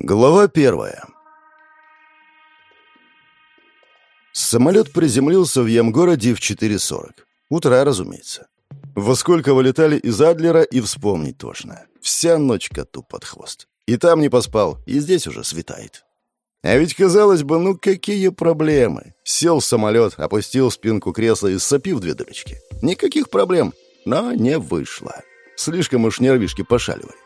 Глава первая. Самолет приземлился в Ямгороде в 4.40. Утро, разумеется. Во сколько вылетали из Адлера и вспомнить точно. Вся ночь коту под хвост. И там не поспал, и здесь уже светает. А ведь, казалось бы, ну какие проблемы? Сел в самолет, опустил спинку кресла и сопив две дырочки. Никаких проблем. Но не вышло. Слишком уж нервишки пошаливали.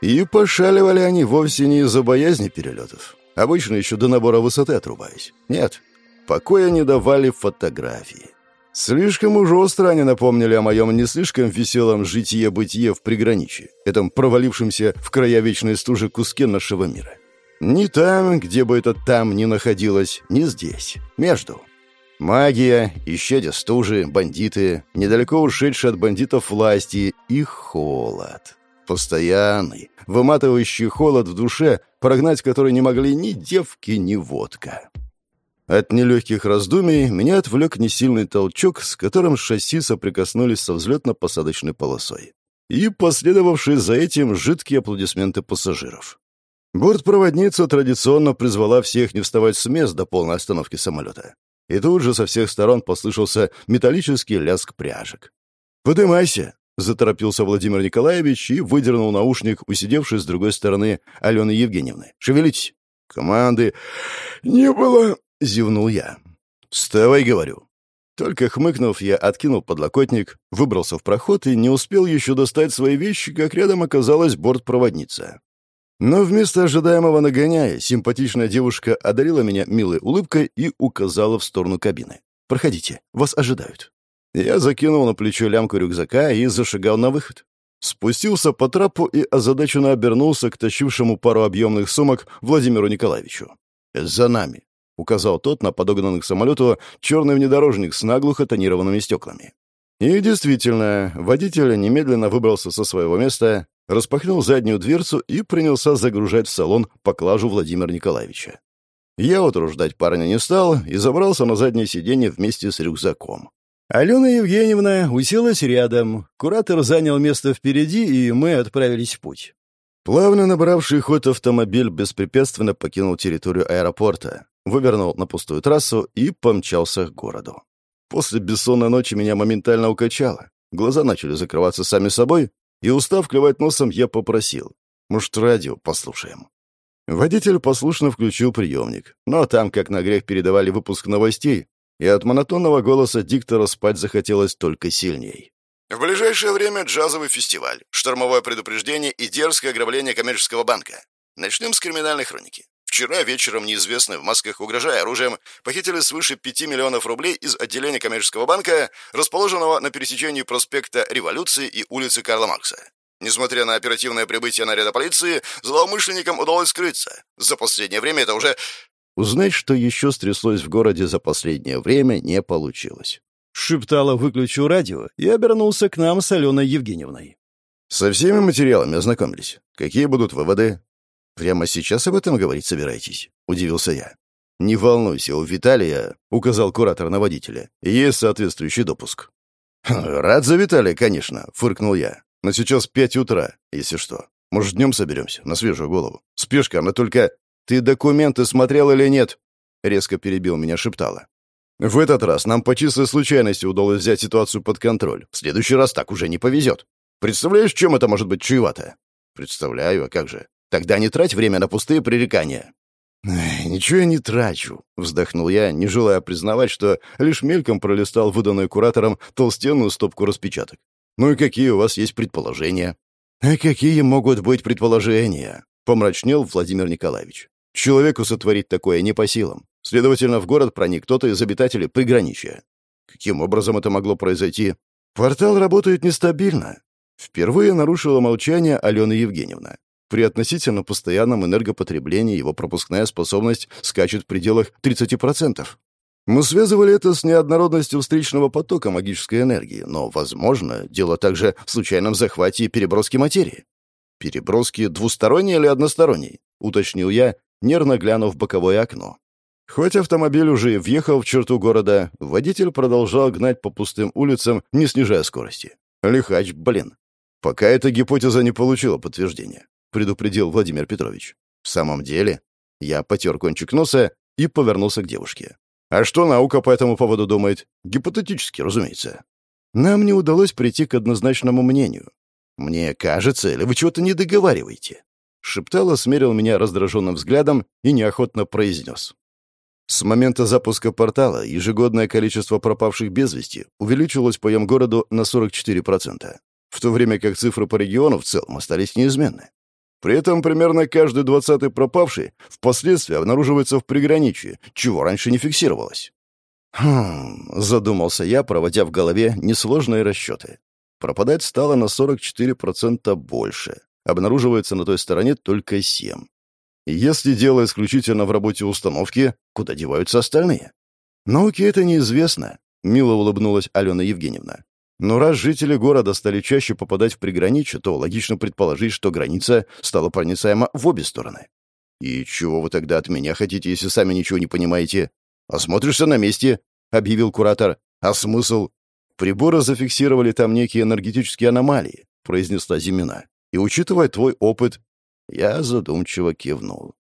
И пошаливали они вовсе не из-за боязни перелетов. Обычно еще до набора высоты отрубаюсь. Нет, покоя не давали фотографии. Слишком уж остро они напомнили о моем не слишком веселом житие-бытие в приграничье, этом провалившемся в края вечной стужи куске нашего мира. Ни там, где бы это там ни находилось, ни здесь. Между. Магия, исчадя стужи, бандиты, недалеко ушедшие от бандитов власти и холод. Постоянный, выматывающий холод в душе, прогнать который не могли ни девки, ни водка. От нелегких раздумий меня отвлек несильный толчок, с которым шасси соприкоснулись со взлетно-посадочной полосой. И последовавшие за этим жидкие аплодисменты пассажиров. Бортпроводница традиционно призвала всех не вставать с мест до полной остановки самолета. И тут же со всех сторон послышался металлический лязг пряжек. «Подымайся!» Заторопился Владимир Николаевич и выдернул наушник, усидевший с другой стороны Алены Евгеньевны. «Шевелитесь!» «Команды не было!» — зевнул я. «Вставай, говорю!» Только хмыкнув, я откинул подлокотник, выбрался в проход и не успел еще достать свои вещи, как рядом оказалась бортпроводница. Но вместо ожидаемого нагоняя, симпатичная девушка одарила меня милой улыбкой и указала в сторону кабины. «Проходите, вас ожидают». Я закинул на плечо лямку рюкзака и зашагал на выход. Спустился по трапу и озадаченно обернулся к тащившему пару объемных сумок Владимиру Николаевичу. «За нами», — указал тот на подогнанный к самолету черный внедорожник с наглухо тонированными стеклами. И действительно, водитель немедленно выбрался со своего места, распахнул заднюю дверцу и принялся загружать в салон поклажу Владимира Николаевича. Я утруждать парня не стал и забрался на заднее сиденье вместе с рюкзаком. Алена Евгеньевна уселась рядом, куратор занял место впереди, и мы отправились в путь. Плавно набравший ход автомобиль беспрепятственно покинул территорию аэропорта, вывернул на пустую трассу и помчался к городу. После бессонной ночи меня моментально укачало. Глаза начали закрываться сами собой, и, устав клевать носом, я попросил. Может, радио послушаем? Водитель послушно включил приемник, но там, как на грех, передавали выпуск новостей, и от монотонного голоса диктора спать захотелось только сильней. В ближайшее время джазовый фестиваль, штормовое предупреждение и дерзкое ограбление коммерческого банка. Начнем с криминальной хроники. Вчера вечером неизвестные в масках, угрожая оружием, похитили свыше 5 миллионов рублей из отделения коммерческого банка, расположенного на пересечении проспекта Революции и улицы Карла Маркса. Несмотря на оперативное прибытие наряда полиции, злоумышленникам удалось скрыться. За последнее время это уже Узнать, что еще стряслось в городе за последнее время, не получилось. Шептала «выключу радио» и обернулся к нам с Аленой Евгеньевной. «Со всеми материалами ознакомились. Какие будут выводы?» «Прямо сейчас об этом говорить собираетесь?» — удивился я. «Не волнуйся, у Виталия, — указал куратор на водителя, — есть соответствующий допуск». «Рад за Виталия, конечно», — фыркнул я. «Но сейчас пять утра, если что. Может, днем соберемся, на свежую голову. Спешка, она только...» «Ты документы смотрел или нет?» — резко перебил меня, шептала. «В этот раз нам по чистой случайности удалось взять ситуацию под контроль. В следующий раз так уже не повезет. Представляешь, чем это может быть чревато?» «Представляю, а как же? Тогда не трать время на пустые пререкания». «Ничего я не трачу», — вздохнул я, не желая признавать, что лишь мельком пролистал выданную куратором толстенную стопку распечаток. «Ну и какие у вас есть предположения?» «А какие могут быть предположения?» — помрачнел Владимир Николаевич. Человеку сотворить такое не по силам. Следовательно, в город проник кто-то из обитателей приграничья. Каким образом это могло произойти? Портал работает нестабильно. Впервые нарушила молчание Алена Евгеньевна. При относительно постоянном энергопотреблении его пропускная способность скачет в пределах 30%. Мы связывали это с неоднородностью встречного потока магической энергии, но, возможно, дело также в случайном захвате и переброске материи. «Переброски двусторонние или односторонние?» — уточнил я, нервно глянув в боковое окно. Хоть автомобиль уже въехал в черту города, водитель продолжал гнать по пустым улицам, не снижая скорости. Лихач, блин. Пока эта гипотеза не получила подтверждения, предупредил Владимир Петрович. В самом деле? Я потер кончик носа и повернулся к девушке. А что наука по этому поводу думает? Гипотетически, разумеется. Нам не удалось прийти к однозначному мнению. Мне кажется, или вы чего-то не договариваете? Шептала, смерил меня раздраженным взглядом и неохотно произнес. С момента запуска портала ежегодное количество пропавших без вести увеличилось по городу на 44%, в то время как цифры по региону в целом остались неизменны. При этом примерно каждый двадцатый пропавший впоследствии обнаруживается в приграничье, чего раньше не фиксировалось. «Хм...» — задумался я, проводя в голове несложные расчеты. Пропадать стало на 44% больше. Обнаруживается на той стороне только 7. Если дело исключительно в работе установки, куда деваются остальные? Науке это неизвестно, мило улыбнулась Алена Евгеньевна. Но раз жители города стали чаще попадать в приграничье, то логично предположить, что граница стала проницаема в обе стороны. «И чего вы тогда от меня хотите, если сами ничего не понимаете?» «Осмотришься на месте», — объявил куратор. «А смысл?» «Приборы зафиксировали там некие энергетические аномалии», — произнесла Зимина. «И учитывая твой опыт, я задумчиво кивнул.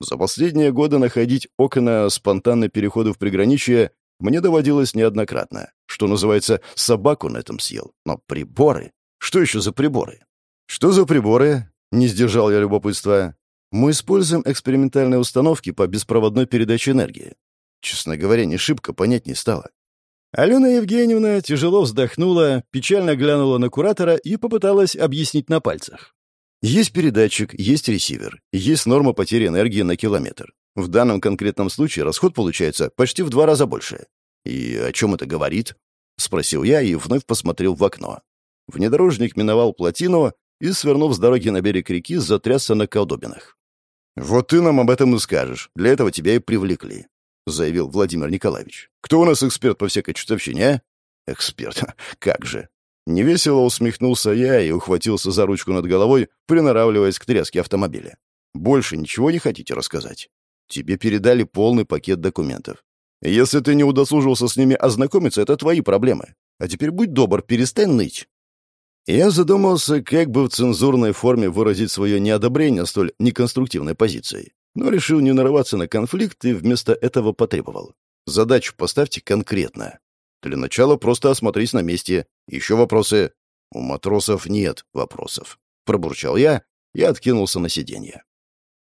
За последние годы находить окна спонтанной перехода в приграничье мне доводилось неоднократно. Что называется, собаку на этом съел. Но приборы? Что еще за приборы? Что за приборы? Не сдержал я любопытства. Мы используем экспериментальные установки по беспроводной передаче энергии. Честно говоря, не шибко понять не стало. Алена Евгеньевна тяжело вздохнула, печально глянула на куратора и попыталась объяснить на пальцах. Есть передатчик, есть ресивер, есть норма потери энергии на километр. В данном конкретном случае расход получается почти в два раза больше. И о чем это говорит? Спросил я и вновь посмотрел в окно. Внедорожник миновал плотину и, свернув с дороги на берег реки, затрясся на колдобинах. «Вот ты нам об этом и скажешь. Для этого тебя и привлекли», — заявил Владимир Николаевич. «Кто у нас эксперт по всякой чертовщине, а?» «Эксперт? Как же. Невесело усмехнулся я и ухватился за ручку над головой, приноравливаясь к тряске автомобиля. «Больше ничего не хотите рассказать? Тебе передали полный пакет документов. Если ты не удосужился с ними ознакомиться, это твои проблемы. А теперь будь добр, перестань ныть». Я задумался, как бы в цензурной форме выразить свое неодобрение столь неконструктивной позицией, но решил не нарываться на конфликт и вместо этого потребовал. Задачу поставьте конкретно. Для начала просто осмотрись на месте. Еще вопросы?» «У матросов нет вопросов», — пробурчал я и откинулся на сиденье.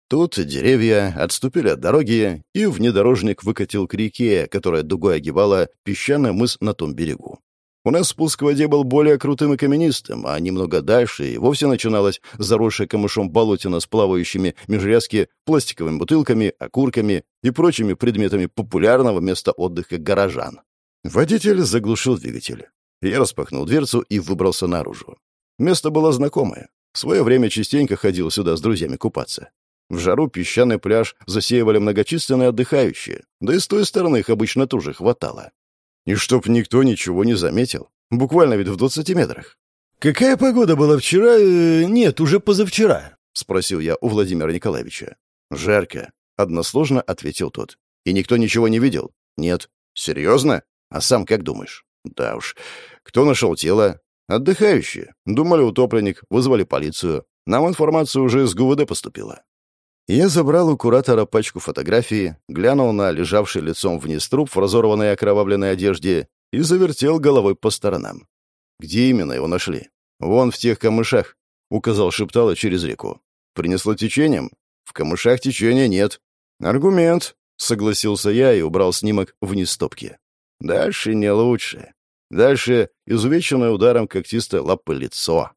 Тут деревья отступили от дороги, и внедорожник выкатил к реке, которая дугой огибала песчаный мыс на том берегу. У нас спуск к воде был более крутым и каменистым, а немного дальше и вовсе начиналась заросшая камышом болотина с плавающими межрязки пластиковыми бутылками, окурками и прочими предметами популярного места отдыха горожан. Водитель заглушил двигатель. Я распахнул дверцу и выбрался наружу. Место было знакомое. В свое время частенько ходил сюда с друзьями купаться. В жару песчаный пляж засеивали многочисленные отдыхающие, да и с той стороны их обычно тоже хватало. И чтоб никто ничего не заметил. Буквально ведь в двадцати метрах. «Какая погода была вчера? Э, нет, уже позавчера», — спросил я у Владимира Николаевича. «Жарко», — односложно ответил тот. «И никто ничего не видел?» «Нет». «Серьезно?» А сам как думаешь? Да уж. Кто нашел тело? Отдыхающие. Думали, утопленник. Вызвали полицию. Нам информация уже из ГУВД поступила. Я забрал у куратора пачку фотографий, глянул на лежавший лицом вниз труп в разорванной окровавленной одежде и завертел головой по сторонам. Где именно его нашли? Вон в тех камышах, указал Шептало через реку. Принесло течением? В камышах течения нет. Аргумент, согласился я и убрал снимок вниз стопки. Дальше не лучше. Дальше изувеченное ударом когтистой лапы лицо.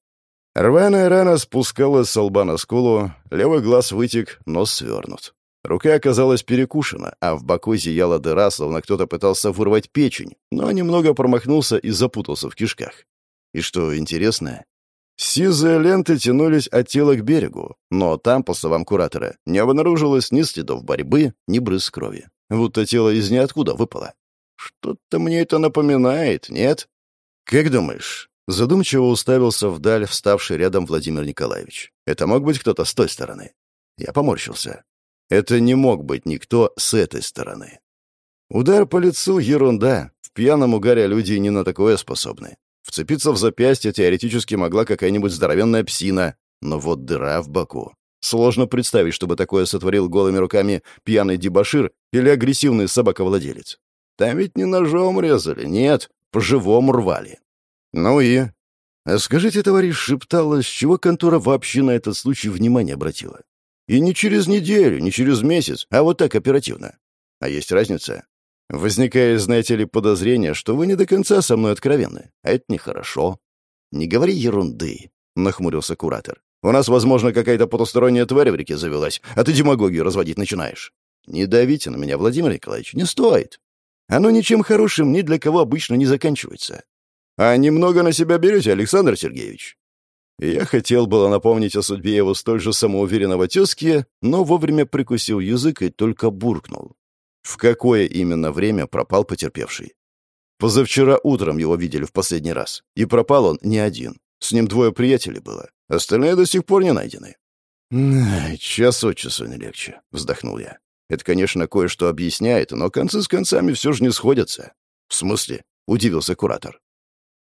Рваная рана спускалась с лба на скулу, левый глаз вытек, нос свернут. Рука оказалась перекушена, а в боку зияла дыра, словно кто-то пытался вырвать печень, но немного промахнулся и запутался в кишках. И что интересно, сизые ленты тянулись от тела к берегу, но там, по словам куратора, не обнаружилось ни следов борьбы, ни брызг крови. Будто тело из ниоткуда выпало. Что-то мне это напоминает, нет? Как думаешь? Задумчиво уставился вдаль вставший рядом Владимир Николаевич. Это мог быть кто-то с той стороны? Я поморщился. Это не мог быть никто с этой стороны. Удар по лицу — ерунда. В пьяном угаре люди не на такое способны. Вцепиться в запястье теоретически могла какая-нибудь здоровенная псина, но вот дыра в боку. Сложно представить, чтобы такое сотворил голыми руками пьяный дебошир или агрессивный собаковладелец. Там ведь не ножом резали, нет, по-живому рвали. Ну и... А скажите, товарищ шептала, с чего контора вообще на этот случай внимание обратила? И не через неделю, не через месяц, а вот так оперативно. А есть разница? Возникает, знаете ли, подозрение, что вы не до конца со мной откровенны. А это нехорошо. Не говори ерунды, — нахмурился куратор. У нас, возможно, какая-то потусторонняя тварь в реке завелась, а ты демагогию разводить начинаешь. Не давите на меня, Владимир Николаевич, не стоит. Оно ничем хорошим ни для кого обычно не заканчивается. А немного на себя берете, Александр Сергеевич? Я хотел было напомнить о судьбе его столь же самоуверенного тезки, но вовремя прикусил язык и только буркнул. В какое именно время пропал потерпевший? Позавчера утром его видели в последний раз. И пропал он не один. С ним двое приятелей было. Остальные до сих пор не найдены. «Час от часу не легче», — вздохнул я. «Это, конечно, кое-что объясняет, но концы с концами все же не сходятся». «В смысле?» — удивился куратор.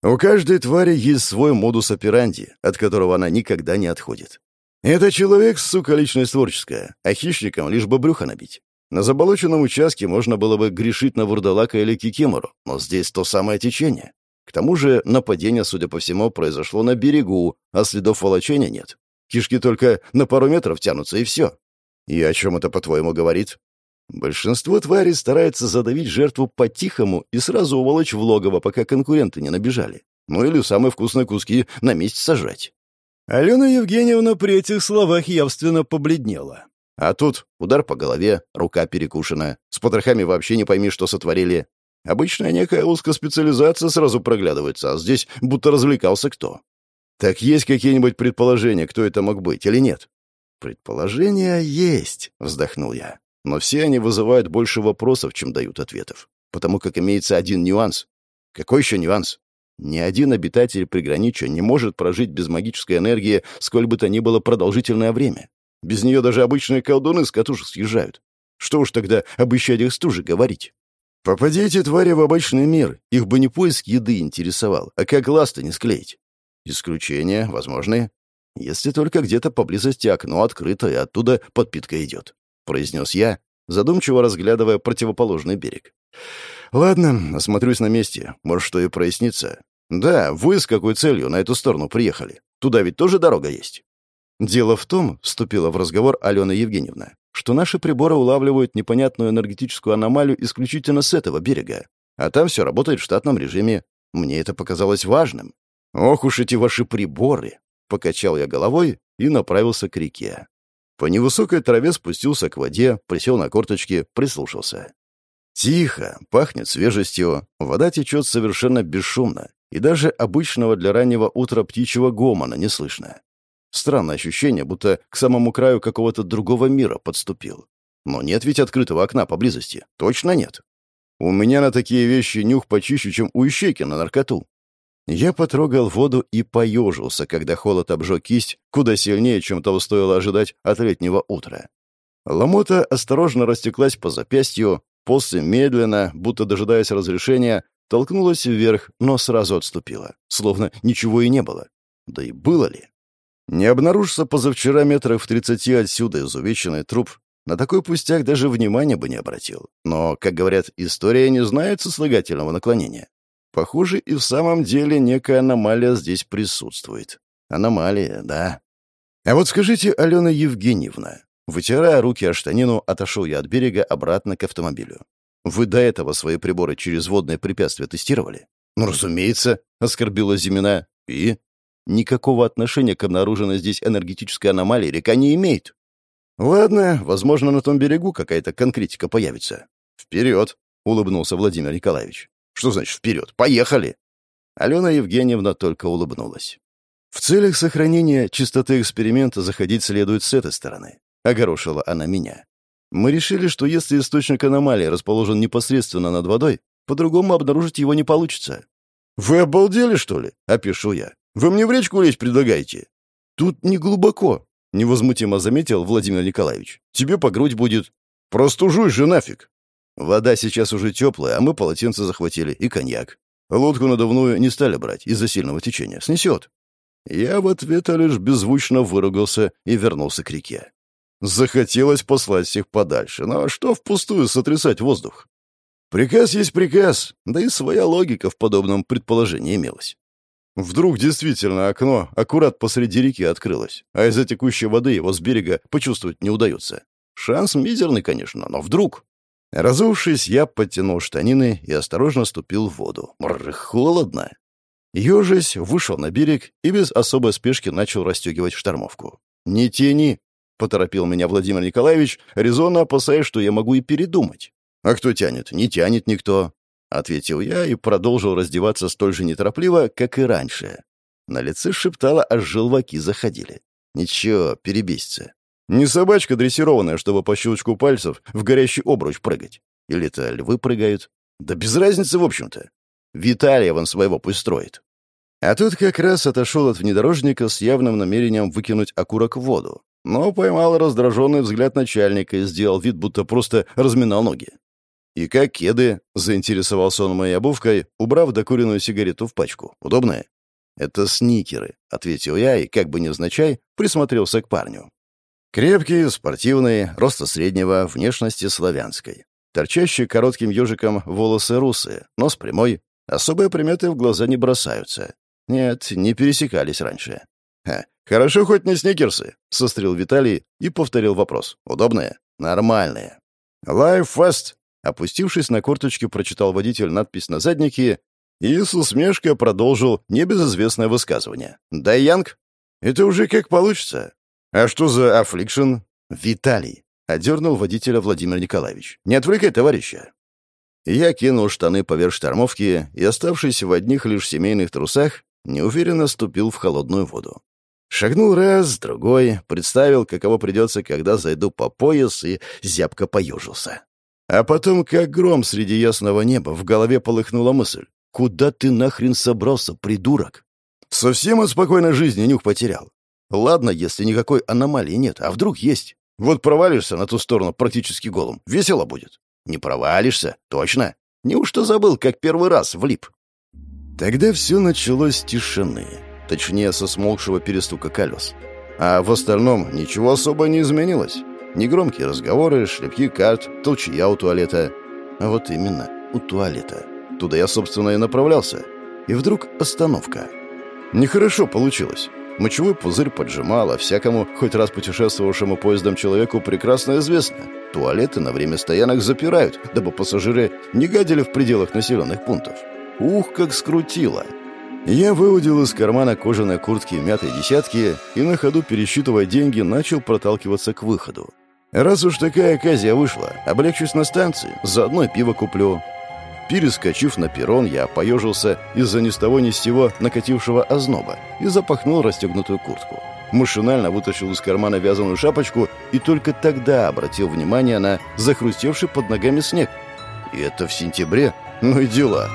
«У каждой твари есть свой модус операнди, от которого она никогда не отходит. Это человек, сука, личность творческая, а хищникам лишь бы брюхо набить. На заболоченном участке можно было бы грешить на вурдалака или кикимору, но здесь то самое течение. К тому же нападение, судя по всему, произошло на берегу, а следов волочения нет. Кишки только на пару метров тянутся, и все. И о чем это, по-твоему, говорит? Большинство тварей старается задавить жертву по-тихому и сразу уволочь в логово, пока конкуренты не набежали. Ну или самые вкусные куски на месте сажать. Алена Евгеньевна при этих словах явственно побледнела. А тут удар по голове, рука перекушена. С потрохами вообще не пойми, что сотворили. Обычная некая узкоспециализация сразу проглядывается, а здесь будто развлекался кто. Так есть какие-нибудь предположения, кто это мог быть или нет? Предположения есть, вздохнул я. Но все они вызывают больше вопросов, чем дают ответов. Потому как имеется один нюанс. Какой еще нюанс? Ни один обитатель приграничья не может прожить без магической энергии сколь бы то ни было продолжительное время. Без нее даже обычные колдуны с катушек съезжают. Что уж тогда об исчадиях стужи говорить? Попади твари в обычный мир, их бы не поиск еды интересовал, а как глаз-то не склеить. Исключения возможны, если только где-то поблизости окно открыто, и оттуда подпитка идет», — произнес я, задумчиво разглядывая противоположный берег. «Ладно, осмотрюсь на месте. Может, что и прояснится. Да, вы с какой целью на эту сторону приехали? Туда ведь тоже дорога есть?» «Дело в том», — вступила в разговор Алена Евгеньевна, что наши приборы улавливают непонятную энергетическую аномалию исключительно с этого берега. А там все работает в штатном режиме. Мне это показалось важным. «Ох уж эти ваши приборы!» — покачал я головой и направился к реке. По невысокой траве спустился к воде, присел на корточки, прислушался. Тихо, пахнет свежестью, вода течет совершенно бесшумно, и даже обычного для раннего утра птичьего гомона не слышно. Странное ощущение, будто к самому краю какого-то другого мира подступил. Но нет ведь открытого окна поблизости. Точно нет. У меня на такие вещи нюх почище, чем у ищейки на наркоту. Я потрогал воду и поежился, когда холод обжег кисть куда сильнее, чем того стоило ожидать от летнего утра. Ломота осторожно растеклась по запястью, после медленно, будто дожидаясь разрешения, толкнулась вверх, но сразу отступила, словно ничего и не было. Да и было ли? Не обнаружился позавчера метрах в тридцати отсюда изувеченный труп, на такой пустяк даже внимания бы не обратил. Но, как говорят, история не знает сослагательного наклонения. Похоже, и в самом деле некая аномалия здесь присутствует. Аномалия, да. А вот скажите, Алена Евгеньевна, вытирая руки о штанину, отошел я от берега обратно к автомобилю. Вы до этого свои приборы через водное препятствие тестировали? Ну, разумеется, оскорбила Зимина. И? Никакого отношения к обнаруженной здесь энергетической аномалии река не имеет. Ладно, возможно, на том берегу какая-то конкретика появится. Вперед, улыбнулся Владимир Николаевич. Что значит вперед? Поехали! Алена Евгеньевна только улыбнулась. В целях сохранения чистоты эксперимента заходить следует с этой стороны. Огорошила она меня. Мы решили, что если источник аномалии расположен непосредственно над водой, по-другому обнаружить его не получится. «Вы обалдели, что ли?» — опишу я. Вы мне в речку лезть предлагаете?» «Тут не глубоко», — невозмутимо заметил Владимир Николаевич. «Тебе по грудь будет. Простужуй же нафиг!» Вода сейчас уже теплая, а мы полотенце захватили и коньяк. Лодку надувную не стали брать из-за сильного течения. Снесет. Я в ответ лишь беззвучно выругался и вернулся к реке. Захотелось послать всех подальше, но что впустую сотрясать воздух? Приказ есть приказ, да и своя логика в подобном предположении имелась. Вдруг действительно окно аккурат посреди реки открылось, а из-за текущей воды его с берега почувствовать не удается. Шанс мизерный, конечно, но вдруг... Разувшись, я подтянул штанины и осторожно ступил в воду. Бррр, холодно. Ёжись вышел на берег и без особой спешки начал расстегивать штормовку. «Не тяни!» — поторопил меня Владимир Николаевич, резонно опасаясь, что я могу и передумать. «А кто тянет? Не тянет никто. — ответил я и продолжил раздеваться столь же неторопливо, как и раньше. На лице шептало, аж желваки заходили. «Ничего, перебесится. Не собачка дрессированная, чтобы по щелчку пальцев в горящий обруч прыгать. Или-то львы прыгают. Да без разницы, в общем-то. Виталия вон своего пусть строит». А тут как раз отошел от внедорожника с явным намерением выкинуть окурок в воду. Но поймал раздраженный взгляд начальника и сделал вид, будто просто разминал ноги. «И как кеды?» — заинтересовался он моей обувкой, убрав докуренную сигарету в пачку. «Удобные?» «Это сникеры», — ответил я и, как бы невзначай, присмотрелся к парню. Крепкий, спортивный, роста среднего, внешности славянской. Торчащие коротким ежиком волосы русые, нос прямой, особые приметы в глаза не бросаются. Нет, не пересекались раньше. «Ха, хорошо хоть не сникерсы», — сострил Виталий и повторил вопрос. «Удобные?» «Нормальные». «Life fast», Опустившись на корточки, прочитал водитель надпись на заднике и с усмешкой продолжил небезызвестное высказывание. «Да, Янг? Это уже как получится. А что за аффликшн?» «Виталий», — одернул водителя Владимир Николаевич. «Не отвлекай товарища». Я кинул штаны поверх штормовки и, оставшись в одних лишь семейных трусах, неуверенно ступил в холодную воду. Шагнул раз, другой, представил, каково придется, когда зайду по пояс, и зябко поежился. А потом, как гром среди ясного неба, в голове полыхнула мысль. «Куда ты нахрен собрался, придурок?» Совсем от спокойной жизни нюх потерял. Ладно, если никакой аномалии нет, а вдруг есть? Вот провалишься на ту сторону практически голым. Весело будет. Не провалишься, точно. Неужто забыл, как первый раз влип? Тогда все началось с тишины. Точнее, со смолкшего перестука колес. А в остальном ничего особо не изменилось. Негромкие разговоры, шлепки карт, толчья у туалета. А вот именно, у туалета. Туда я, собственно, и направлялся. И вдруг остановка. Нехорошо получилось. Мочевой пузырь поджимал, а всякому, хоть раз путешествовавшему поездом человеку, прекрасно известно. Туалеты на время стоянок запирают, дабы пассажиры не гадили в пределах населенных пунктов. Ух, как скрутило! Я выудил из кармана кожаной куртки мятой десятки и на ходу, пересчитывая деньги, начал проталкиваться к выходу. Раз уж такая оказия вышла, облегчусь на станции, заодно пиво куплю. Перескочив на перрон, я поежился из-за ни с того ни с сего накатившего озноба и запахнул расстегнутую куртку. Машинально вытащил из кармана вязаную шапочку и только тогда обратил внимание на захрустевший под ногами снег. И это в сентябре? Ну и дела.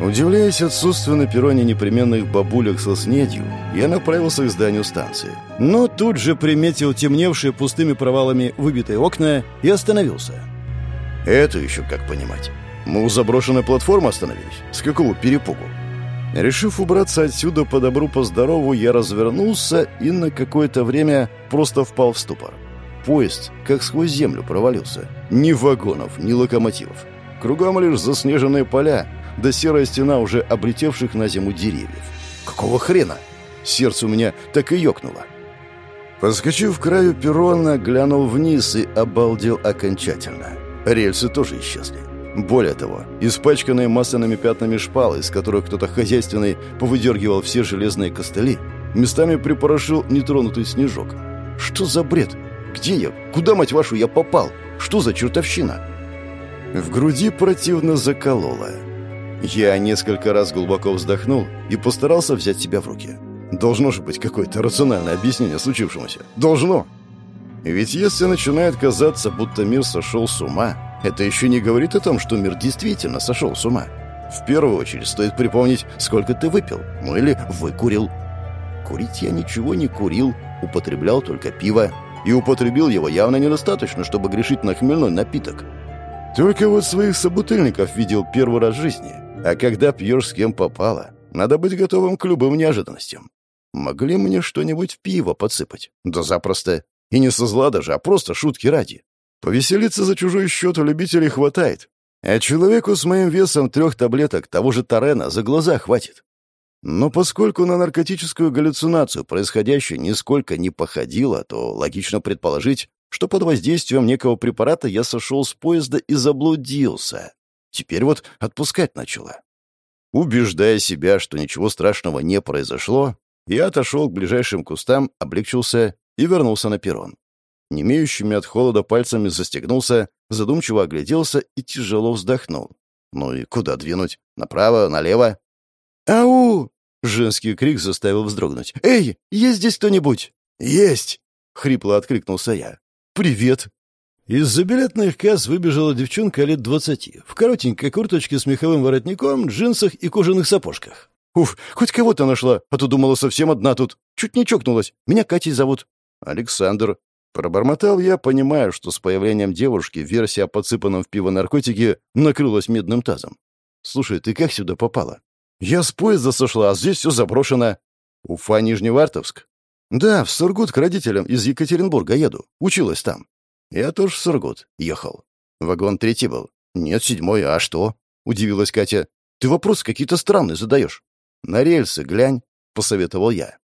Удивляясь отсутствию на перроне непременных бабулек со снедью, я направился к зданию станции. Но тут же приметил темневшие пустыми провалами выбитые окна и остановился. Это еще как понимать. Мы у заброшенной платформы остановились? С какого перепугу? Решив убраться отсюда по добру, по здорову, я развернулся и на какое-то время просто впал в ступор. Поезд как сквозь землю провалился. Ни вагонов, ни локомотивов. Кругом лишь заснеженные поля, да серая стена уже облетевших на зиму деревьев. Какого хрена? Сердце у меня так и ёкнуло. Подскочив к краю перрона, глянул вниз и обалдел окончательно. Рельсы тоже исчезли. Более того, испачканные масляными пятнами шпалы, из которых кто-то хозяйственный повыдергивал все железные костыли, местами припорошил нетронутый снежок. Что за бред? Где я? Куда, мать вашу, я попал? Что за чертовщина? В груди противно закололо. Я несколько раз глубоко вздохнул и постарался взять себя в руки. Должно же быть какое-то рациональное объяснение случившемуся. Должно. Ведь если начинает казаться, будто мир сошел с ума, это еще не говорит о том, что мир действительно сошел с ума. В первую очередь стоит припомнить, сколько ты выпил, ну или выкурил. Курить я ничего не курил, употреблял только пиво. И употребил его явно недостаточно, чтобы грешить на хмельной напиток. Только вот своих собутыльников видел первый раз в жизни. А когда пьешь с кем попало, надо быть готовым к любым неожиданностям. Могли мне что-нибудь в пиво подсыпать? Да запросто. И не со зла даже, а просто шутки ради. Повеселиться за чужой счет у любителей хватает. А человеку с моим весом трех таблеток того же Тарена за глаза хватит. Но поскольку на наркотическую галлюцинацию происходящее нисколько не походило, то логично предположить, что под воздействием некого препарата я сошел с поезда и заблудился. Теперь вот отпускать начала. Убеждая себя, что ничего страшного не произошло, я отошел к ближайшим кустам, облегчился и вернулся на перрон. Немеющими от холода пальцами застегнулся, задумчиво огляделся и тяжело вздохнул. Ну и куда двинуть? Направо, налево? «Ау!» — женский крик заставил вздрогнуть. «Эй, есть здесь кто-нибудь?» «Есть!» — хрипло откликнулся я. «Привет!» Из-за билетных касс выбежала девчонка лет двадцати, в коротенькой курточке с меховым воротником, джинсах и кожаных сапожках. «Уф, хоть кого-то нашла, а то думала совсем одна тут. Чуть не чокнулась. Меня Катей зовут». «Александр». Пробормотал я, понимая, что с появлением девушки версия о подсыпанном в пиво наркотике накрылась медным тазом. «Слушай, ты как сюда попала?» «Я с поезда сошла, а здесь все заброшено». «Уфа, Нижневартовск?» «Да, в Сургут к родителям из Екатеринбурга еду. Училась там». «Я тоже в Сургут ехал. Вагон третий был». «Нет, седьмой, а что?» — удивилась Катя. «Ты вопрос какие-то странные задаешь». «На рельсы глянь», — посоветовал я.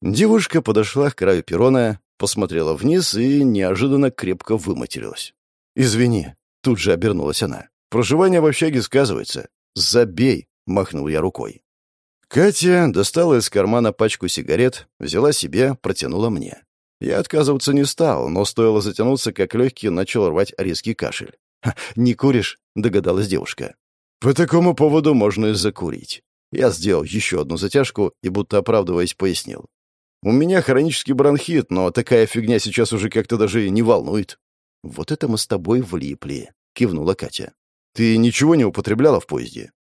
Девушка подошла к краю перрона, посмотрела вниз и неожиданно крепко выматерилась. «Извини», — тут же обернулась она. «Проживание в общаге сказывается. Забей», — махнул я рукой. Катя достала из кармана пачку сигарет, взяла себе, протянула мне. Я отказываться не стал, но стоило затянуться, как легкий начал рвать резкий кашель. «Не куришь?» — догадалась девушка. «По такому поводу можно и закурить». Я сделал еще одну затяжку и, будто оправдываясь, пояснил. «У меня хронический бронхит, но такая фигня сейчас уже как-то даже не волнует». «Вот это мы с тобой влипли», — кивнула Катя. «Ты ничего не употребляла в поезде?»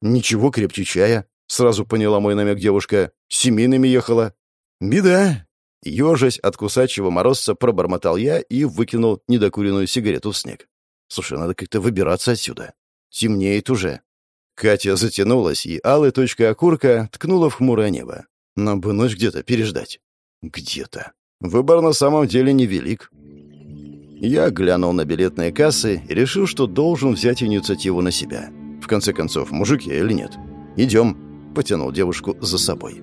«Ничего крепче чая», — сразу поняла мой намек девушка. «С семейными ехала». «Беда. Ёжась от кусачего морозца пробормотал я и выкинул недокуренную сигарету в снег. «Слушай, надо как-то выбираться отсюда. Темнеет уже». Катя затянулась, и алая точка окурка ткнула в хмурое небо. Нам бы ночь где-то переждать. Где-то. Выбор на самом деле невелик. Я глянул на билетные кассы и решил, что должен взять инициативу на себя. В конце концов, мужик я или нет? «Идем», — потянул девушку за собой.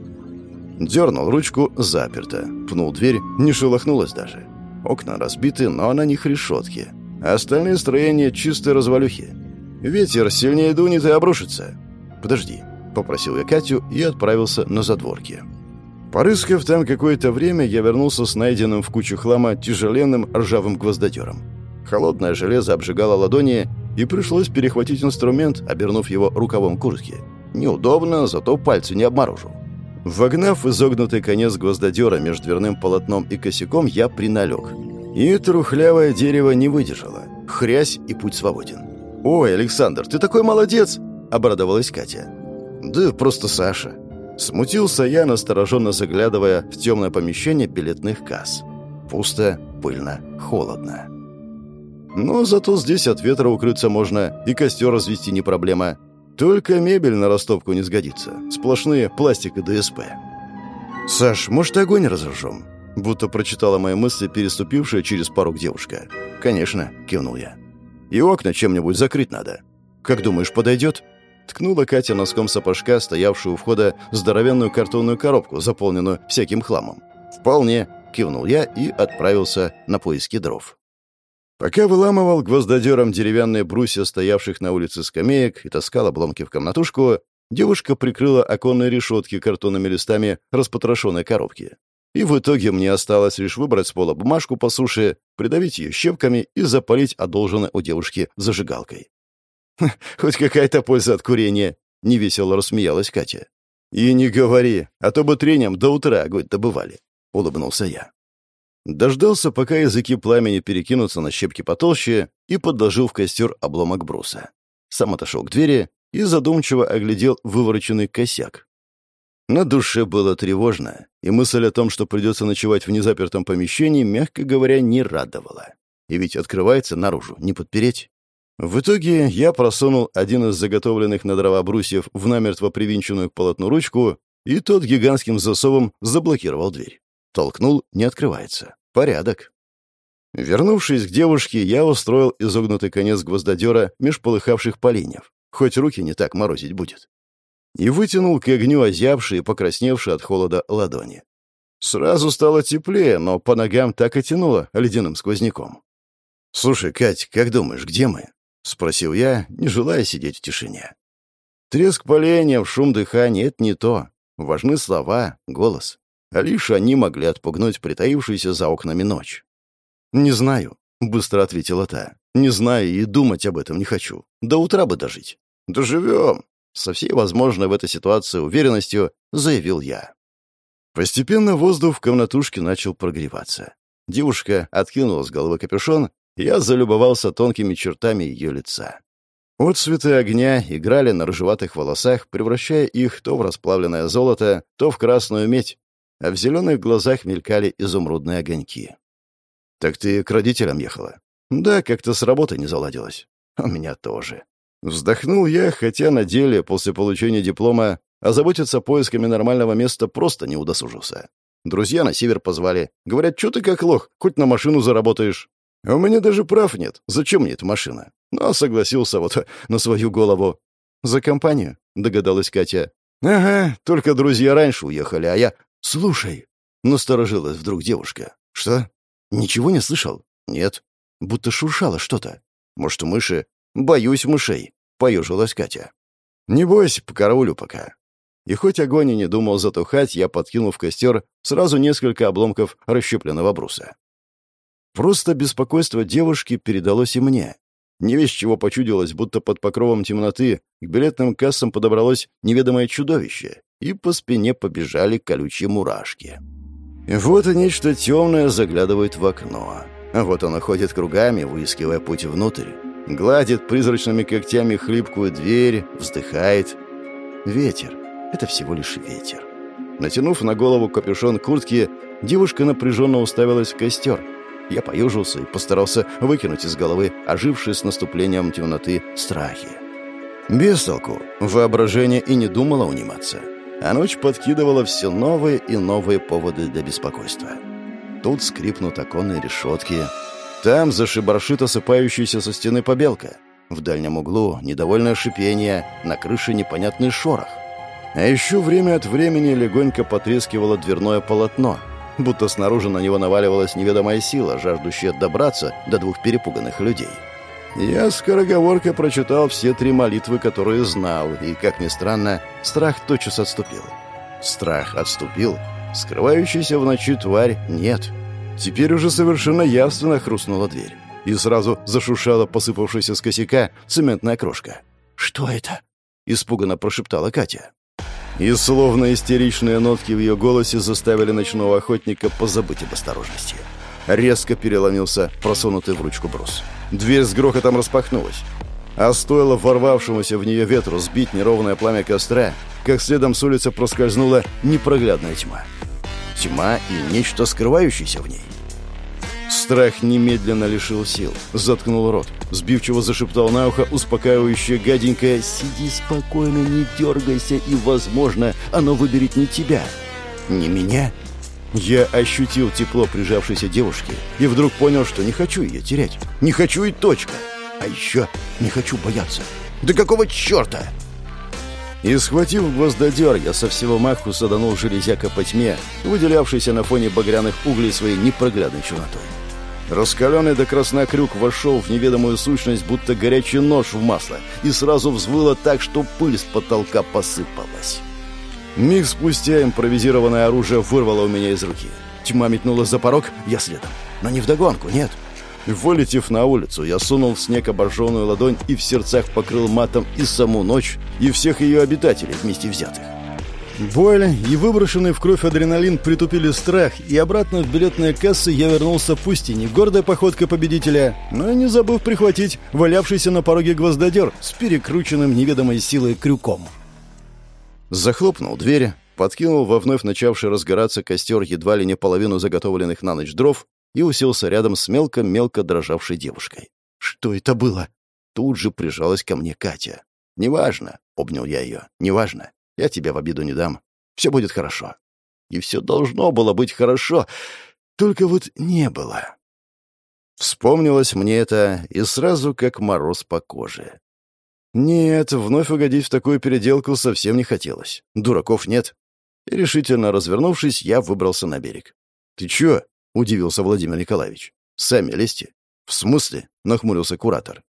Дернул ручку, заперто. Пнул дверь, не шелохнулась даже. Окна разбиты, но на них решетки. Остальные строения чистые развалюхи. Ветер сильнее дунет и обрушится. «Подожди», — попросил я Катю и отправился на задворки. Порыскав там какое-то время, я вернулся с найденным в кучу хлама тяжеленным ржавым гвоздодером. Холодное железо обжигало ладони, и пришлось перехватить инструмент, обернув его рукавом куртки. Неудобно, зато пальцы не обморожу. Вогнав изогнутый конец гвоздодера между дверным полотном и косяком, я приналег. И трухлявое дерево не выдержало. Хрясь, и путь свободен. «Ой, Александр, ты такой молодец!» — обрадовалась Катя. «Да просто Саша». Смутился я, настороженно заглядывая в темное помещение билетных касс. Пусто, пыльно, холодно. Но зато здесь от ветра укрыться можно, и костер развести не проблема. Только мебель на ростовку не сгодится. Сплошные пластик и ДСП. «Саш, может, огонь разожжем?» Будто прочитала мои мысли, переступившая через порог девушка. «Конечно», — кивнул я. «И окна чем-нибудь закрыть надо. Как думаешь, подойдет?» Ткнула Катя носком сапожка, стоявшую у входа, здоровенную картонную коробку, заполненную всяким хламом. «Вполне», — кивнул я и отправился на поиски дров. Пока выламывал гвоздодером деревянные брусья стоявших на улице скамеек и таскал обломки в комнатушку, девушка прикрыла оконные решетки картонными листами распотрошенной коробки. И в итоге мне осталось лишь выбрать с пола бумажку по суше, придавить ее щепками и запалить одолженной у девушки зажигалкой. «Хоть какая-то польза от курения!» — невесело рассмеялась Катя. «И не говори, а то бы тренем до утра огонь добывали», — улыбнулся я. Дождался, пока языки пламени перекинутся на щепки потолще, и подложил в костер обломок бруса. Сам отошел к двери и задумчиво оглядел вывороченный косяк. На душе было тревожно, и мысль о том, что придется ночевать в незапертом помещении, мягко говоря, не радовала. И ведь открывается наружу, не подпереть. В итоге я просунул один из заготовленных на дрова брусьев в намертво привинченную к полотну ручку и тот гигантским засовом заблокировал дверь. Толкнул, не открывается. Порядок. Вернувшись к девушке, я устроил изогнутый конец гвоздодера меж полыхавших поленьев. Хоть руки не так морозить будет. И вытянул к огню озябшие, покрасневшие от холода ладони. Сразу стало теплее, но по ногам так и тянуло ледяным сквозняком. «Слушай, Кать, как думаешь, где мы?» — спросил я, не желая сидеть в тишине. Треск поленьев, шум дыхания — это не то. Важны слова, голос. А лишь они могли отпугнуть притаившуюся за окнами ночь. «Не знаю», — быстро ответила та. «Не знаю и думать об этом не хочу. До утра бы дожить». «Доживем», — со всей возможной в этой ситуации уверенностью заявил я. Постепенно воздух в комнатушке начал прогреваться. Девушка откинула с головы капюшон, я залюбовался тонкими чертами ее лица. Отцветы огня играли на рыжеватых волосах, превращая их то в расплавленное золото, то в красную медь, а в зеленых глазах мелькали изумрудные огоньки. «Так ты к родителям ехала?» «Да, как-то с работы не заладилось». «У меня тоже». Вздохнул я, хотя на деле, после получения диплома, озаботиться поисками нормального места просто не удосужился. Друзья на север позвали. Говорят, что ты как лох, хоть на машину заработаешь. А у меня даже прав нет. Зачем мне эта машина? Ну, а согласился вот на свою голову. «За компанию», — догадалась Катя. «Ага, только друзья раньше уехали, а я...» «Слушай», — насторожилась вдруг девушка. «Что?» «Ничего не слышал?» «Нет». «Будто шуршало что-то». «Может, мыши?» «Боюсь мышей», — поежилась Катя. «Не бойся, покараулю пока». И хоть огонь и не думал затухать, я подкинул в костер сразу несколько обломков расщепленного бруса. Просто беспокойство девушки передалось и мне. Не весь чего почудилось, будто под покровом темноты к билетным кассам подобралось неведомое чудовище, и по спине побежали колючие мурашки. Вот и нечто темное заглядывает в окно. Вот оно ходит кругами, выискивая путь внутрь. Гладит призрачными когтями хлипкую дверь, вздыхает. Ветер. Это всего лишь ветер. Натянув на голову капюшон куртки, девушка напряженно уставилась в костер. Я поюжился и постарался выкинуть из головы ожившие с наступлением темноты страхи. Без толку. Воображение и не думало униматься а ночь подкидывала все новые и новые поводы для беспокойства. Тут скрипнут оконные решетки, там зашибаршит осыпающаяся со стены побелка, в дальнем углу недовольное шипение, на крыше непонятный шорох. А еще время от времени легонько потрескивало дверное полотно, будто снаружи на него наваливалась неведомая сила, жаждущая добраться до двух перепуганных людей. Я скороговоркой прочитал все три молитвы, которые знал, и, как ни странно, страх тотчас отступил. Страх отступил, скрывающийся в ночи тварь нет. Теперь уже совершенно явственно хрустнула дверь, и сразу зашуршала посыпавшаяся с косяка цементная крошка. «Что это?» — испуганно прошептала Катя. И словно истеричные нотки в ее голосе заставили ночного охотника позабыть об осторожности. Резко переломился просунутый в ручку брус. Дверь с грохотом распахнулась. А стоило ворвавшемуся в нее ветру сбить неровное пламя костра, как следом с улицы проскользнула непроглядная тьма. Тьма и нечто скрывающееся в ней. Страх немедленно лишил сил, заткнул рот, сбивчиво зашептал на ухо успокаивающее гаденькое «Сиди спокойно, не дергайся, и, возможно, оно выберет не тебя». «Не меня?» Я ощутил тепло прижавшейся девушки и вдруг понял, что не хочу ее терять. Не хочу и точка. А еще не хочу бояться. Да какого черта? И схватив гвоздодер, я со всего маху саданул железяка по тьме, выделявшийся на фоне багряных углей своей непроглядной чернотой. Раскаленный до красна крюк вошел в неведомую сущность, будто горячий нож в масло, и сразу взвыло так, что пыль с потолка посыпалась. Миг спустя импровизированное оружие вырвало у меня из руки. Тьма метнула за порог, я следом. Но не вдогонку, нет. Вылетев на улицу, я сунул в снег обожженную ладонь и в сердцах покрыл матом и саму ночь, и всех ее обитателей вместе взятых. Боль и выброшенный в кровь адреналин притупили страх, и обратно в билетные кассы я вернулся пусть и не гордой походкой победителя, но и не забыв прихватить валявшийся на пороге гвоздодер с перекрученным неведомой силой крюком. Захлопнул дверь, подкинул во вновь начавший разгораться костер едва ли не половину заготовленных на ночь дров и уселся рядом с мелко-мелко дрожавшей девушкой. «Что это было?» Тут же прижалась ко мне Катя. «Неважно», — обнял я ее, — «неважно. Я тебя в обиду не дам. Все будет хорошо. И все должно было быть хорошо, только вот не было. Вспомнилось мне это, и сразу как мороз по коже. Нет, вновь угодить в такую переделку совсем не хотелось. Дураков нет. И решительно развернувшись, я выбрался на берег. «Ты чё?» — удивился Владимир Николаевич. «Сами лезьте». «В смысле?» — нахмурился куратор.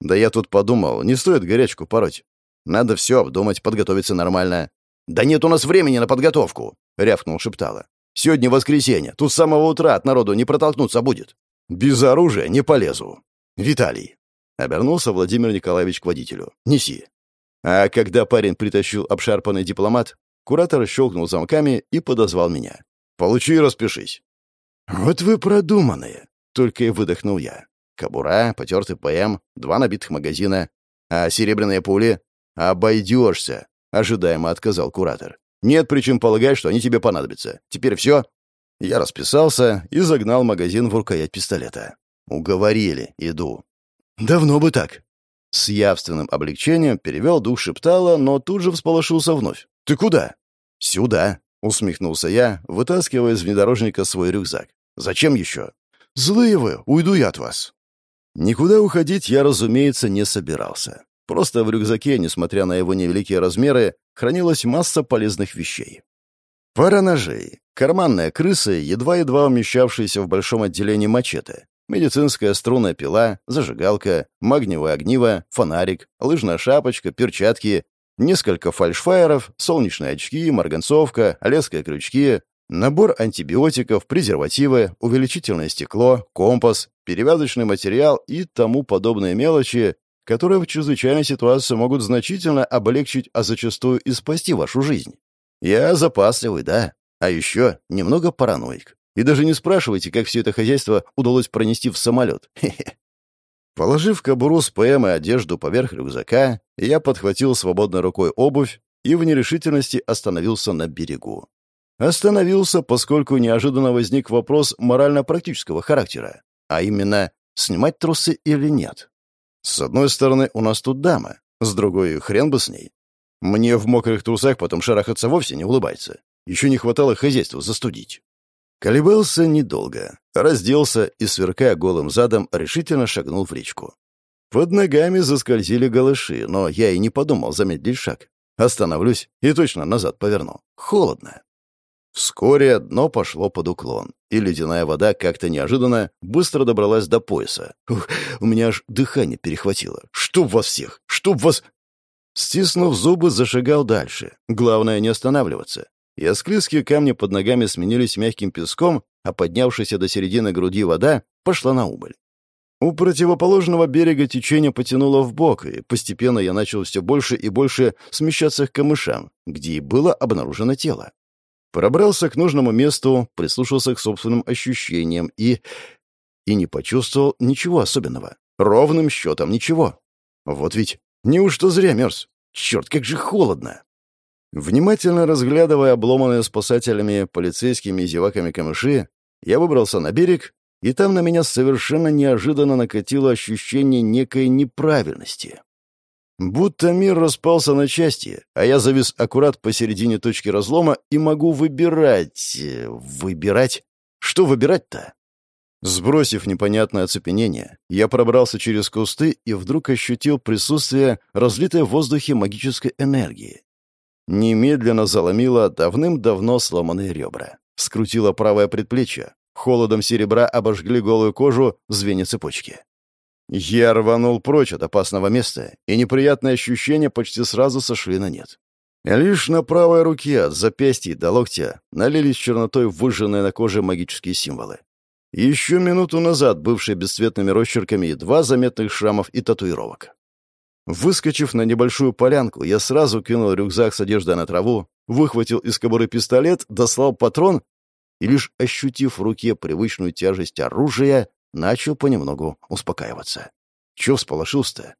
«Да я тут подумал, не стоит горячку пороть. Надо все обдумать, подготовиться нормально». «Да нет у нас времени на подготовку!» — рявкнул Шептала. «Сегодня воскресенье. Тут с самого утра от народу не протолкнуться будет. Без оружия не полезу. Виталий». Обернулся Владимир Николаевич к водителю. «Неси». А когда парень притащил обшарпанный дипломат, куратор щелкнул замками и подозвал меня. «Получи и распишись». «Вот вы продуманные», — только и выдохнул я. Кобура, потертый ПМ, два набитых магазина. А серебряные пули? «Обойдешься», — ожидаемо отказал куратор. «Нет причин полагать, что они тебе понадобятся. Теперь все?» Я расписался и загнал магазин в рукоять пистолета. «Уговорили. Иду». «Давно бы так». С явственным облегчением перевел дух шептала, но тут же всполошился вновь. «Ты куда?» «Сюда», — усмехнулся я, вытаскивая из внедорожника свой рюкзак. «Зачем еще?» «Злые вы, уйду я от вас». Никуда уходить я, разумеется, не собирался. Просто в рюкзаке, несмотря на его невеликие размеры, хранилась масса полезных вещей. Пара ножей, карманная крыса, едва-едва умещавшаяся в большом отделении мачете, медицинская струнная пила, зажигалка, магниевое огниво, фонарик, лыжная шапочка, перчатки, несколько фальшфайеров, солнечные очки, марганцовка, леские крючки, набор антибиотиков, презервативы, увеличительное стекло, компас, перевязочный материал и тому подобные мелочи, которые в чрезвычайной ситуации могут значительно облегчить, а зачастую и спасти вашу жизнь. Я запасливый, да. А еще немного параноик. И даже не спрашивайте, как все это хозяйство удалось пронести в самолет. Положив кобуру с ПМ и одежду поверх рюкзака, я подхватил свободной рукой обувь и в нерешительности остановился на берегу. Остановился, поскольку неожиданно возник вопрос морально-практического характера, а именно, снимать трусы или нет. С одной стороны, у нас тут дама, с другой — хрен бы с ней. Мне в мокрых трусах потом шарахаться вовсе не улыбается. Еще не хватало хозяйства застудить. Колебался недолго. Разделся и, сверкая голым задом, решительно шагнул в речку. Под ногами заскользили голыши, но я и не подумал замедлить шаг. Остановлюсь и точно назад поверну. Холодно. Вскоре дно пошло под уклон, и ледяная вода как-то неожиданно быстро добралась до пояса. Ух, у меня аж дыхание перехватило. «Чтоб вас всех! Чтоб вас...» Стиснув зубы, зашагал дальше. Главное не останавливаться. И осклизкие камни под ногами сменились мягким песком, а поднявшаяся до середины груди вода пошла на убыль. У противоположного берега течение потянуло вбок, и постепенно я начал все больше и больше смещаться к камышам, где и было обнаружено тело. Пробрался к нужному месту, прислушался к собственным ощущениям и... и не почувствовал ничего особенного. Ровным счетом ничего. Вот ведь Неужто зря мерз? Черт, как же холодно! Внимательно разглядывая обломанные спасателями, полицейскими и зеваками камыши, я выбрался на берег, и там на меня совершенно неожиданно накатило ощущение некой неправильности. Будто мир распался на части, а я завис аккурат посередине точки разлома и могу выбирать... Выбирать? Что выбирать-то? Сбросив непонятное оцепенение, я пробрался через кусты и вдруг ощутил присутствие разлитой в воздухе магической энергии. Немедленно заломило давным-давно сломанные ребра. Скрутило правое предплечье. Холодом серебра обожгли голую кожу звенья цепочки. Я рванул прочь от опасного места, и неприятные ощущения почти сразу сошли на нет. Лишь на правой руке, от запястья до локтя, налились чернотой выжженные на коже магические символы. Еще минуту назад бывшие бесцветными росчерками едва заметных шрамов и татуировок. Выскочив на небольшую полянку, я сразу кинул рюкзак с одеждой на траву, выхватил из кобуры пистолет, дослал патрон и, лишь ощутив в руке привычную тяжесть оружия, начал понемногу успокаиваться. Чё всполошился-то?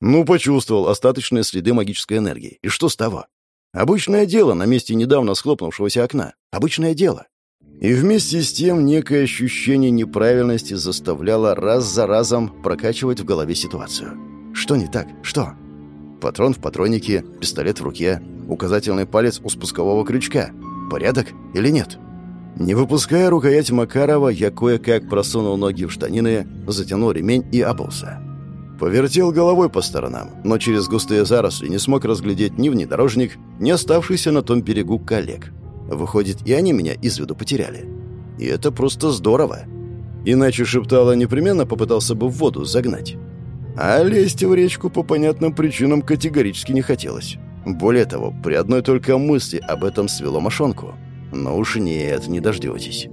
Ну, почувствовал остаточные следы магической энергии. И что с того? Обычное дело на месте недавно схлопнувшегося окна. Обычное дело. И вместе с тем некое ощущение неправильности заставляло раз за разом прокачивать в голове ситуацию. Что не так? Что? Патрон в патроннике, пистолет в руке. указательный палец у спускового крючка. Порядок или нет? Не выпуская рукоять Макарова, я кое-как просунул ноги в штанины, затянул ремень и обулся. Повертел головой по сторонам, но через густые заросли не смог разглядеть ни внедорожник, ни оставшийся на том берегу коллег. Выходит, и они меня из виду потеряли. И это просто здорово. Иначе шептала непременно попытался бы в воду загнать. А лезть в речку по понятным причинам категорически не хотелось. Более того, при одной только мысли об этом свело мошонку. Но уж нет, не дождетесь.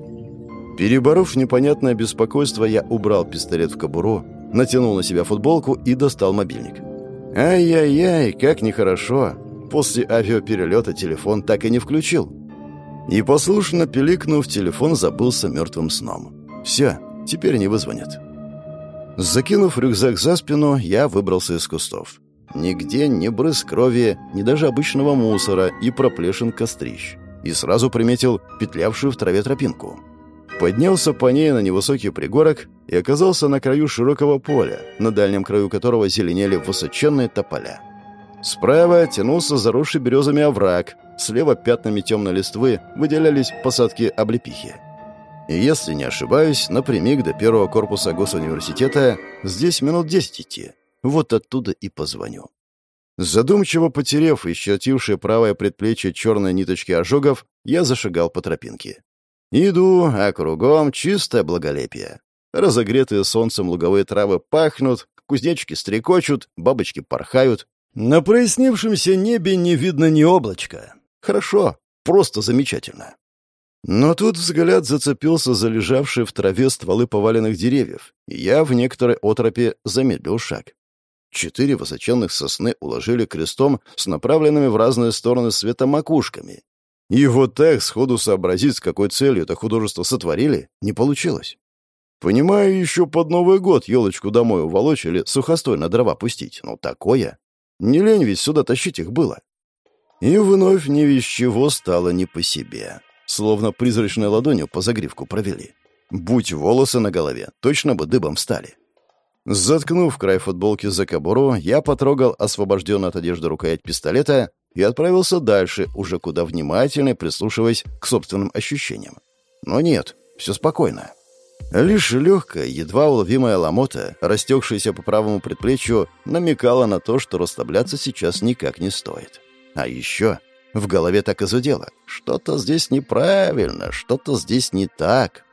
Переборов непонятное беспокойство, я убрал пистолет в кобуру, натянул на себя футболку и достал мобильник. Ай-яй-яй, как нехорошо. После авиаперелета телефон так и не включил. И послушно пиликнув, телефон забылся мертвым сном. Все, теперь не вызвонят. Закинув рюкзак за спину, я выбрался из кустов. Нигде ни брызг крови, ни даже обычного мусора и проплешин кострищ. И сразу приметил петлявшую в траве тропинку. Поднялся по ней на невысокий пригорок и оказался на краю широкого поля, на дальнем краю которого зеленели высоченные тополя. Справа тянулся заросший березами овраг, слева пятнами темной листвы выделялись посадки облепихи. И если не ошибаюсь, напрямик до первого корпуса госуниверситета здесь минут десять идти. Вот оттуда и позвоню. Задумчиво потерев исчертившее правое предплечье черной ниточки ожогов, я зашагал по тропинке. Иду, а кругом чистое благолепие. Разогретые солнцем луговые травы пахнут, кузнечики стрекочут, бабочки порхают. На прояснившемся небе не видно ни облачка. Хорошо, просто замечательно. Но тут взгляд зацепился за лежавшие в траве стволы поваленных деревьев, и я в некоторой отропе замедлил шаг. Четыре высоченных сосны уложили крестом с направленными в разные стороны светомакушками. И вот так сходу сообразить, с какой целью это художество сотворили, не получилось. Понимаю, еще под Новый год елочку домой уволочь или сухостой на дрова пустить. Но такое... Не лень ведь сюда тащить их было. И вновь ни из чего стало не по себе словно призрачной ладонью по загривку провели. Будь волосы на голове, точно бы дыбом стали. Заткнув край футболки за кобуру, я потрогал освобожденную от одежды рукоять пистолета и отправился дальше, уже куда внимательнее прислушиваясь к собственным ощущениям. Но нет, все спокойно. Лишь легкая, едва уловимая ломота, растекшаяся по правому предплечью, намекала на то, что расслабляться сейчас никак не стоит. А еще в голове так и зудело. Что-то здесь неправильно, что-то здесь не так.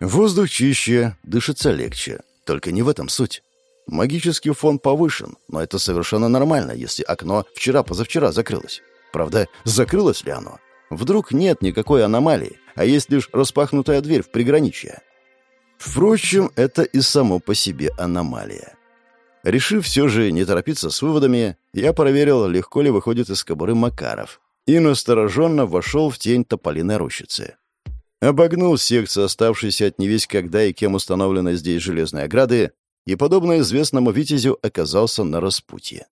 Воздух чище, дышится легче. Только не в этом суть. Магический фон повышен, но это совершенно нормально, если окно вчера-позавчера закрылось. Правда, закрылось ли оно? Вдруг нет никакой аномалии, а есть лишь распахнутая дверь в приграничье. Впрочем, это и само по себе аномалия. Решив все же не торопиться с выводами, я проверил, легко ли выходит из кобуры Макаров, и настороженно вошел в тень тополиной рощицы. Обогнул секцию, оставшейся от невесть когда и кем установленной здесь железной ограды, и, подобно известному витязю, оказался на распутье.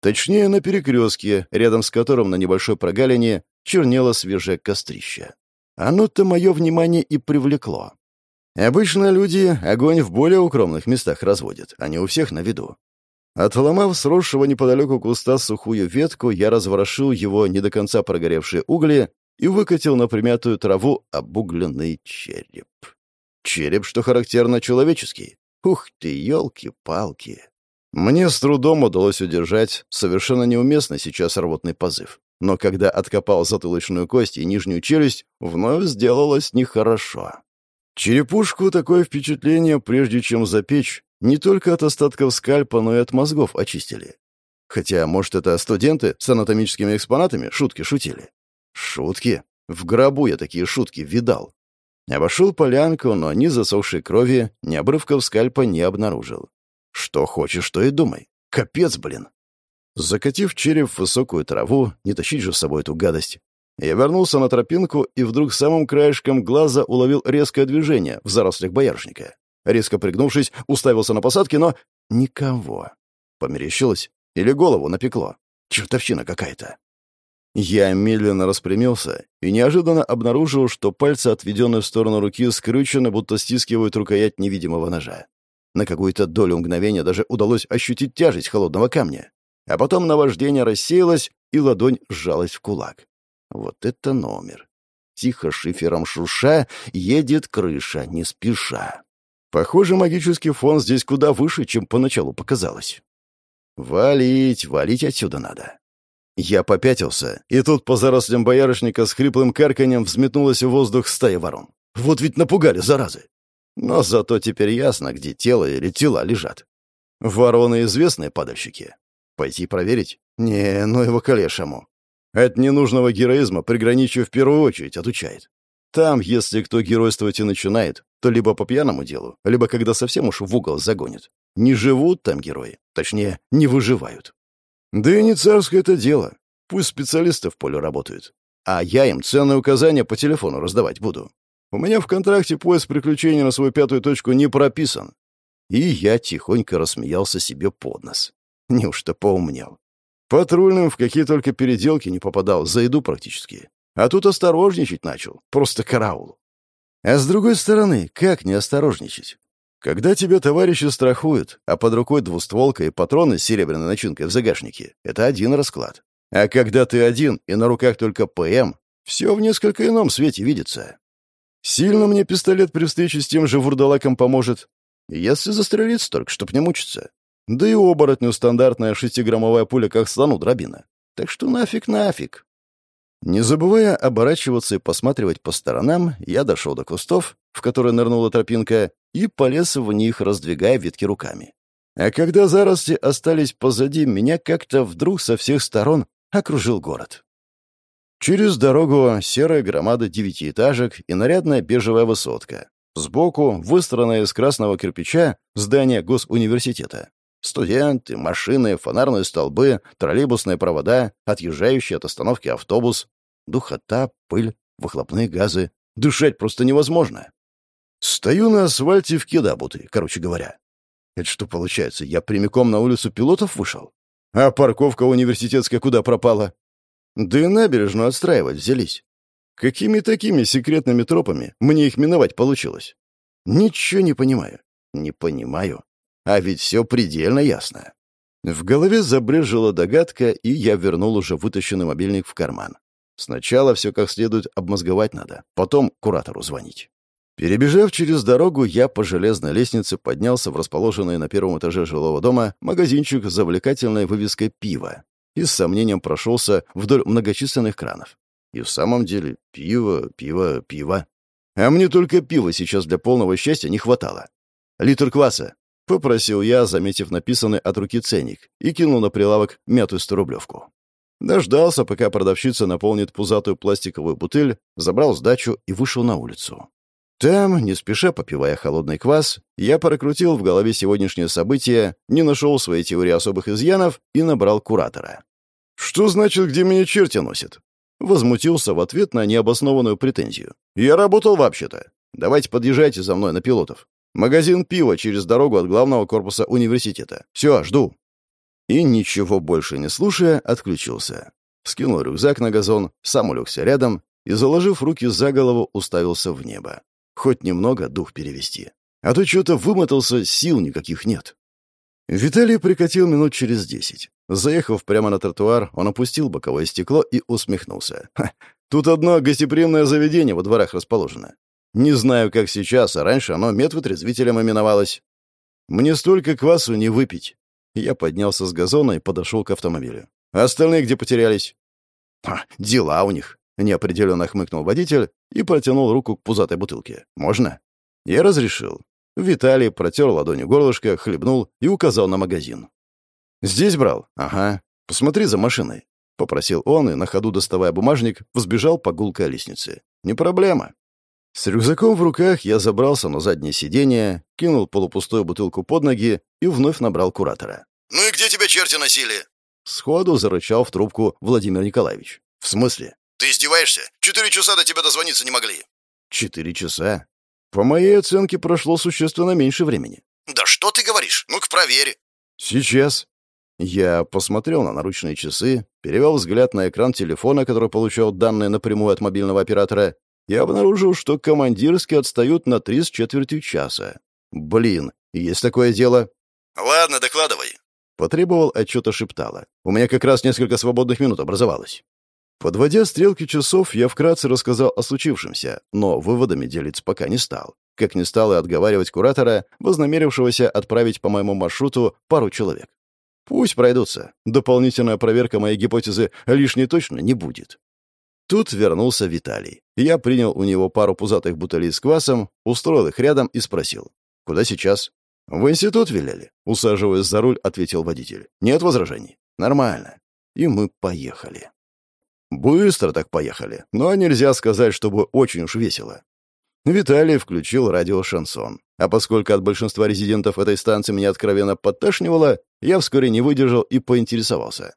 Точнее, на перекрестке, рядом с которым на небольшой прогалине чернело свежее кострище. Оно-то мое внимание и привлекло. Обычно люди огонь в более укромных местах разводят, а не у всех на виду. Отломав сросшего неподалеку куста сухую ветку, я разворошил его не до конца прогоревшие угли и выкатил на примятую траву обугленный череп. Череп, что характерно, человеческий. Ух ты, елки-палки. Мне с трудом удалось удержать совершенно неуместно сейчас рвотный позыв. Но когда откопал затылочную кость и нижнюю челюсть, вновь сделалось нехорошо. Черепушку такое впечатление, прежде чем запечь, не только от остатков скальпа, но и от мозгов очистили. Хотя, может, это студенты с анатомическими экспонатами шутки шутили. Шутки? В гробу я такие шутки видал. Обошел полянку, но ни засохшей крови, ни обрывков скальпа не обнаружил. Что хочешь, то и думай. Капец, блин. Закатив череп в высокую траву, не тащить же с собой эту гадость, я вернулся на тропинку и вдруг самым краешком глаза уловил резкое движение в зарослях боярышника. Резко пригнувшись, уставился на посадке, но никого. Померещилось? Или голову напекло? Чертовщина какая-то. Я медленно распрямился и неожиданно обнаружил, что пальцы, отведенные в сторону руки, скрючены, будто стискивают рукоять невидимого ножа. На какую-то долю мгновения даже удалось ощутить тяжесть холодного камня. а потом наваждение рассеялось, и ладонь сжалась в кулак. Вот это номер. Тихо шифером шурша едет крыша, не спеша. Похоже, магический фон здесь куда выше, чем поначалу показалось. Валить, валить отсюда надо. Я попятился, и тут по зарослям боярышника с хриплым карканьем взметнулась в воздух стая ворон. Вот ведь напугали, заразы. Но зато теперь ясно, где тело или тела лежат. Вороны — известные падальщики. Пойти проверить? Не, ну его колешему. От ненужного героизма приграничью в первую очередь отучает. Там, если кто геройствовать и начинает, то либо по пьяному делу, либо когда совсем уж в угол загонит. Не живут там герои. Точнее, не выживают. Да и не царское это дело. Пусть специалисты в поле работают. А я им ценные указания по телефону раздавать буду. У меня в контракте поиск приключений на свою пятую точку не прописан. И я тихонько рассмеялся себе под нос. Неужто поумнел? Патрульным в какие только переделки не попадал, за еду практически. А тут осторожничать начал. Просто караул. А с другой стороны, как не осторожничать? Когда тебя товарищи страхуют, а под рукой двустволка и патроны с серебряной начинкой в загашнике, это один расклад. А когда ты один и на руках только ПМ, все в несколько ином свете видится. Сильно мне пистолет при встрече с тем же вурдалаком поможет. Если застрелиться только, чтоб не мучиться. Да и оборотню стандартная шестиграммовая пуля как стану дробина. Так что нафиг, нафиг. Не забывая оборачиваться и посматривать по сторонам, я дошел до кустов, в которые нырнула тропинка, и полез в них, раздвигая ветки руками. А когда заросли остались позади, меня как-то вдруг со всех сторон окружил город. Через дорогу серая громада девятиэтажек и нарядная бежевая высотка. Сбоку, выстроенное из красного кирпича, здание госуниверситета. Студенты, машины, фонарные столбы, троллейбусные провода, отъезжающий от остановки автобус. Духота, пыль, выхлопные газы. Дышать просто невозможно. Стою на асфальте в кедабуты, короче говоря. Это что получается, я прямиком на улицу пилотов вышел? А парковка университетская куда пропала? Да и набережную отстраивать взялись. Какими такими секретными тропами мне их миновать получилось? Ничего не понимаю. Не понимаю. А ведь все предельно ясно. В голове забрежила догадка, и я вернул уже вытащенный мобильник в карман. Сначала все как следует обмозговать надо, потом куратору звонить. Перебежав через дорогу, я по железной лестнице поднялся в расположенный на первом этаже жилого дома магазинчик с завлекательной вывеской «Пиво» и с сомнением прошелся вдоль многочисленных кранов. И в самом деле пиво, пиво, пиво. А мне только пива сейчас для полного счастья не хватало. Литр кваса, — попросил я, заметив написанный от руки ценник, и кинул на прилавок мятую сторублевку. Дождался, пока продавщица наполнит пузатую пластиковую бутыль, забрал сдачу и вышел на улицу. Там, не спеша попивая холодный квас, я прокрутил в голове сегодняшнее событие, не нашел своей теории особых изъянов и набрал куратора. «Что значит, где меня черти носят?» Возмутился в ответ на необоснованную претензию. «Я работал вообще-то. Давайте подъезжайте за мной на пилотов. Магазин пива через дорогу от главного корпуса университета. Все, жду». И, ничего больше не слушая, отключился. Скинул рюкзак на газон, сам улегся рядом и, заложив руки за голову, уставился в небо. Хоть немного дух перевести. А то что-то вымотался, сил никаких нет. Виталий прикатил минут через десять. Заехав прямо на тротуар, он опустил боковое стекло и усмехнулся. Ха, тут одно гостеприимное заведение во дворах расположено. Не знаю, как сейчас, а раньше оно медвотрезвителем именовалось. Мне столько квасу не выпить. Я поднялся с газона и подошел к автомобилю. Остальные где потерялись? Дела у них. Неопределенно хмыкнул водитель и протянул руку к пузатой бутылке. «Можно?» Я разрешил. Виталий протер ладонью горлышко, хлебнул и указал на магазин. «Здесь брал?» «Ага. Посмотри за машиной», — попросил он и, на ходу доставая бумажник, взбежал по гулкой лестнице. «Не проблема». С рюкзаком в руках я забрался на заднее сиденье, кинул полупустую бутылку под ноги и вновь набрал куратора. «Ну и где тебя черти носили?» Сходу зарычал в трубку Владимир Николаевич. «В смысле?» «Ты издеваешься? Четыре часа до тебя дозвониться не могли». «Четыре часа? По моей оценке прошло существенно меньше времени». «Да что ты говоришь? Ну-ка проверь». «Сейчас». Я посмотрел на наручные часы, перевел взгляд на экран телефона, который получал данные напрямую от мобильного оператора, я обнаружил, что командирские отстают на три с четвертью часа. Блин, есть такое дело? Ладно, докладывай. Потребовал отчета шептала. «У меня как раз несколько свободных минут образовалось». Подводя стрелки часов, я вкратце рассказал о случившемся, но выводами делиться пока не стал. Как не стал и отговаривать куратора, вознамерившегося отправить по моему маршруту пару человек. Пусть пройдутся. Дополнительная проверка моей гипотезы лишней точно не будет. Тут вернулся Виталий. Я принял у него пару пузатых бутылей с квасом, устроил их рядом и спросил. «Куда сейчас?» «В институт велели», — усаживаясь за руль, ответил водитель. «Нет возражений?» «Нормально». И мы поехали. Быстро так поехали, но нельзя сказать, чтобы очень уж весело. Виталий включил радио-шансон. А поскольку от большинства резидентов этой станции меня откровенно подташнивало, я вскоре не выдержал и поинтересовался.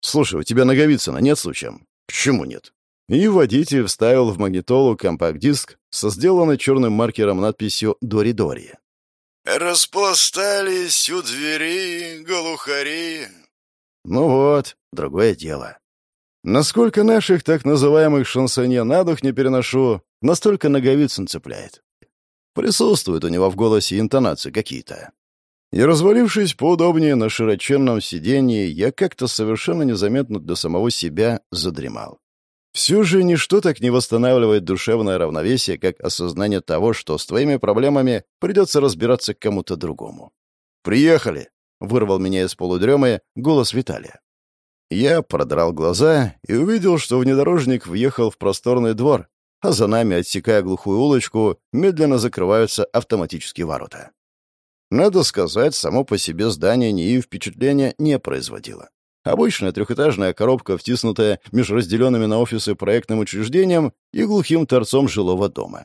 «Слушай, у тебя Наговицына нет случаем?» «Почему нет?» И водитель вставил в магнитолу компакт-диск со сделанной черным маркером надписью «Дори-Дори». «Распластались у двери голухари». Ну вот, другое дело. Насколько наших так называемых шансонье на дух не переношу, настолько Наговицын цепляет. Присутствуют у него в голосе интонации какие-то. И развалившись поудобнее на широченном сиденье, я как-то совершенно незаметно для самого себя задремал. Все же ничто так не восстанавливает душевное равновесие, как осознание того, что с твоими проблемами придется разбираться кому-то другому. «Приехали!» — вырвал меня из полудремы голос Виталия. Я продрал глаза и увидел, что внедорожник въехал в просторный двор, а за нами, отсекая глухую улочку, медленно закрываются автоматические ворота. Надо сказать, само по себе здание НИИ впечатления не производило. Обычная трехэтажная коробка, втиснутая между разделенными на офисы проектным учреждением и глухим торцом жилого дома.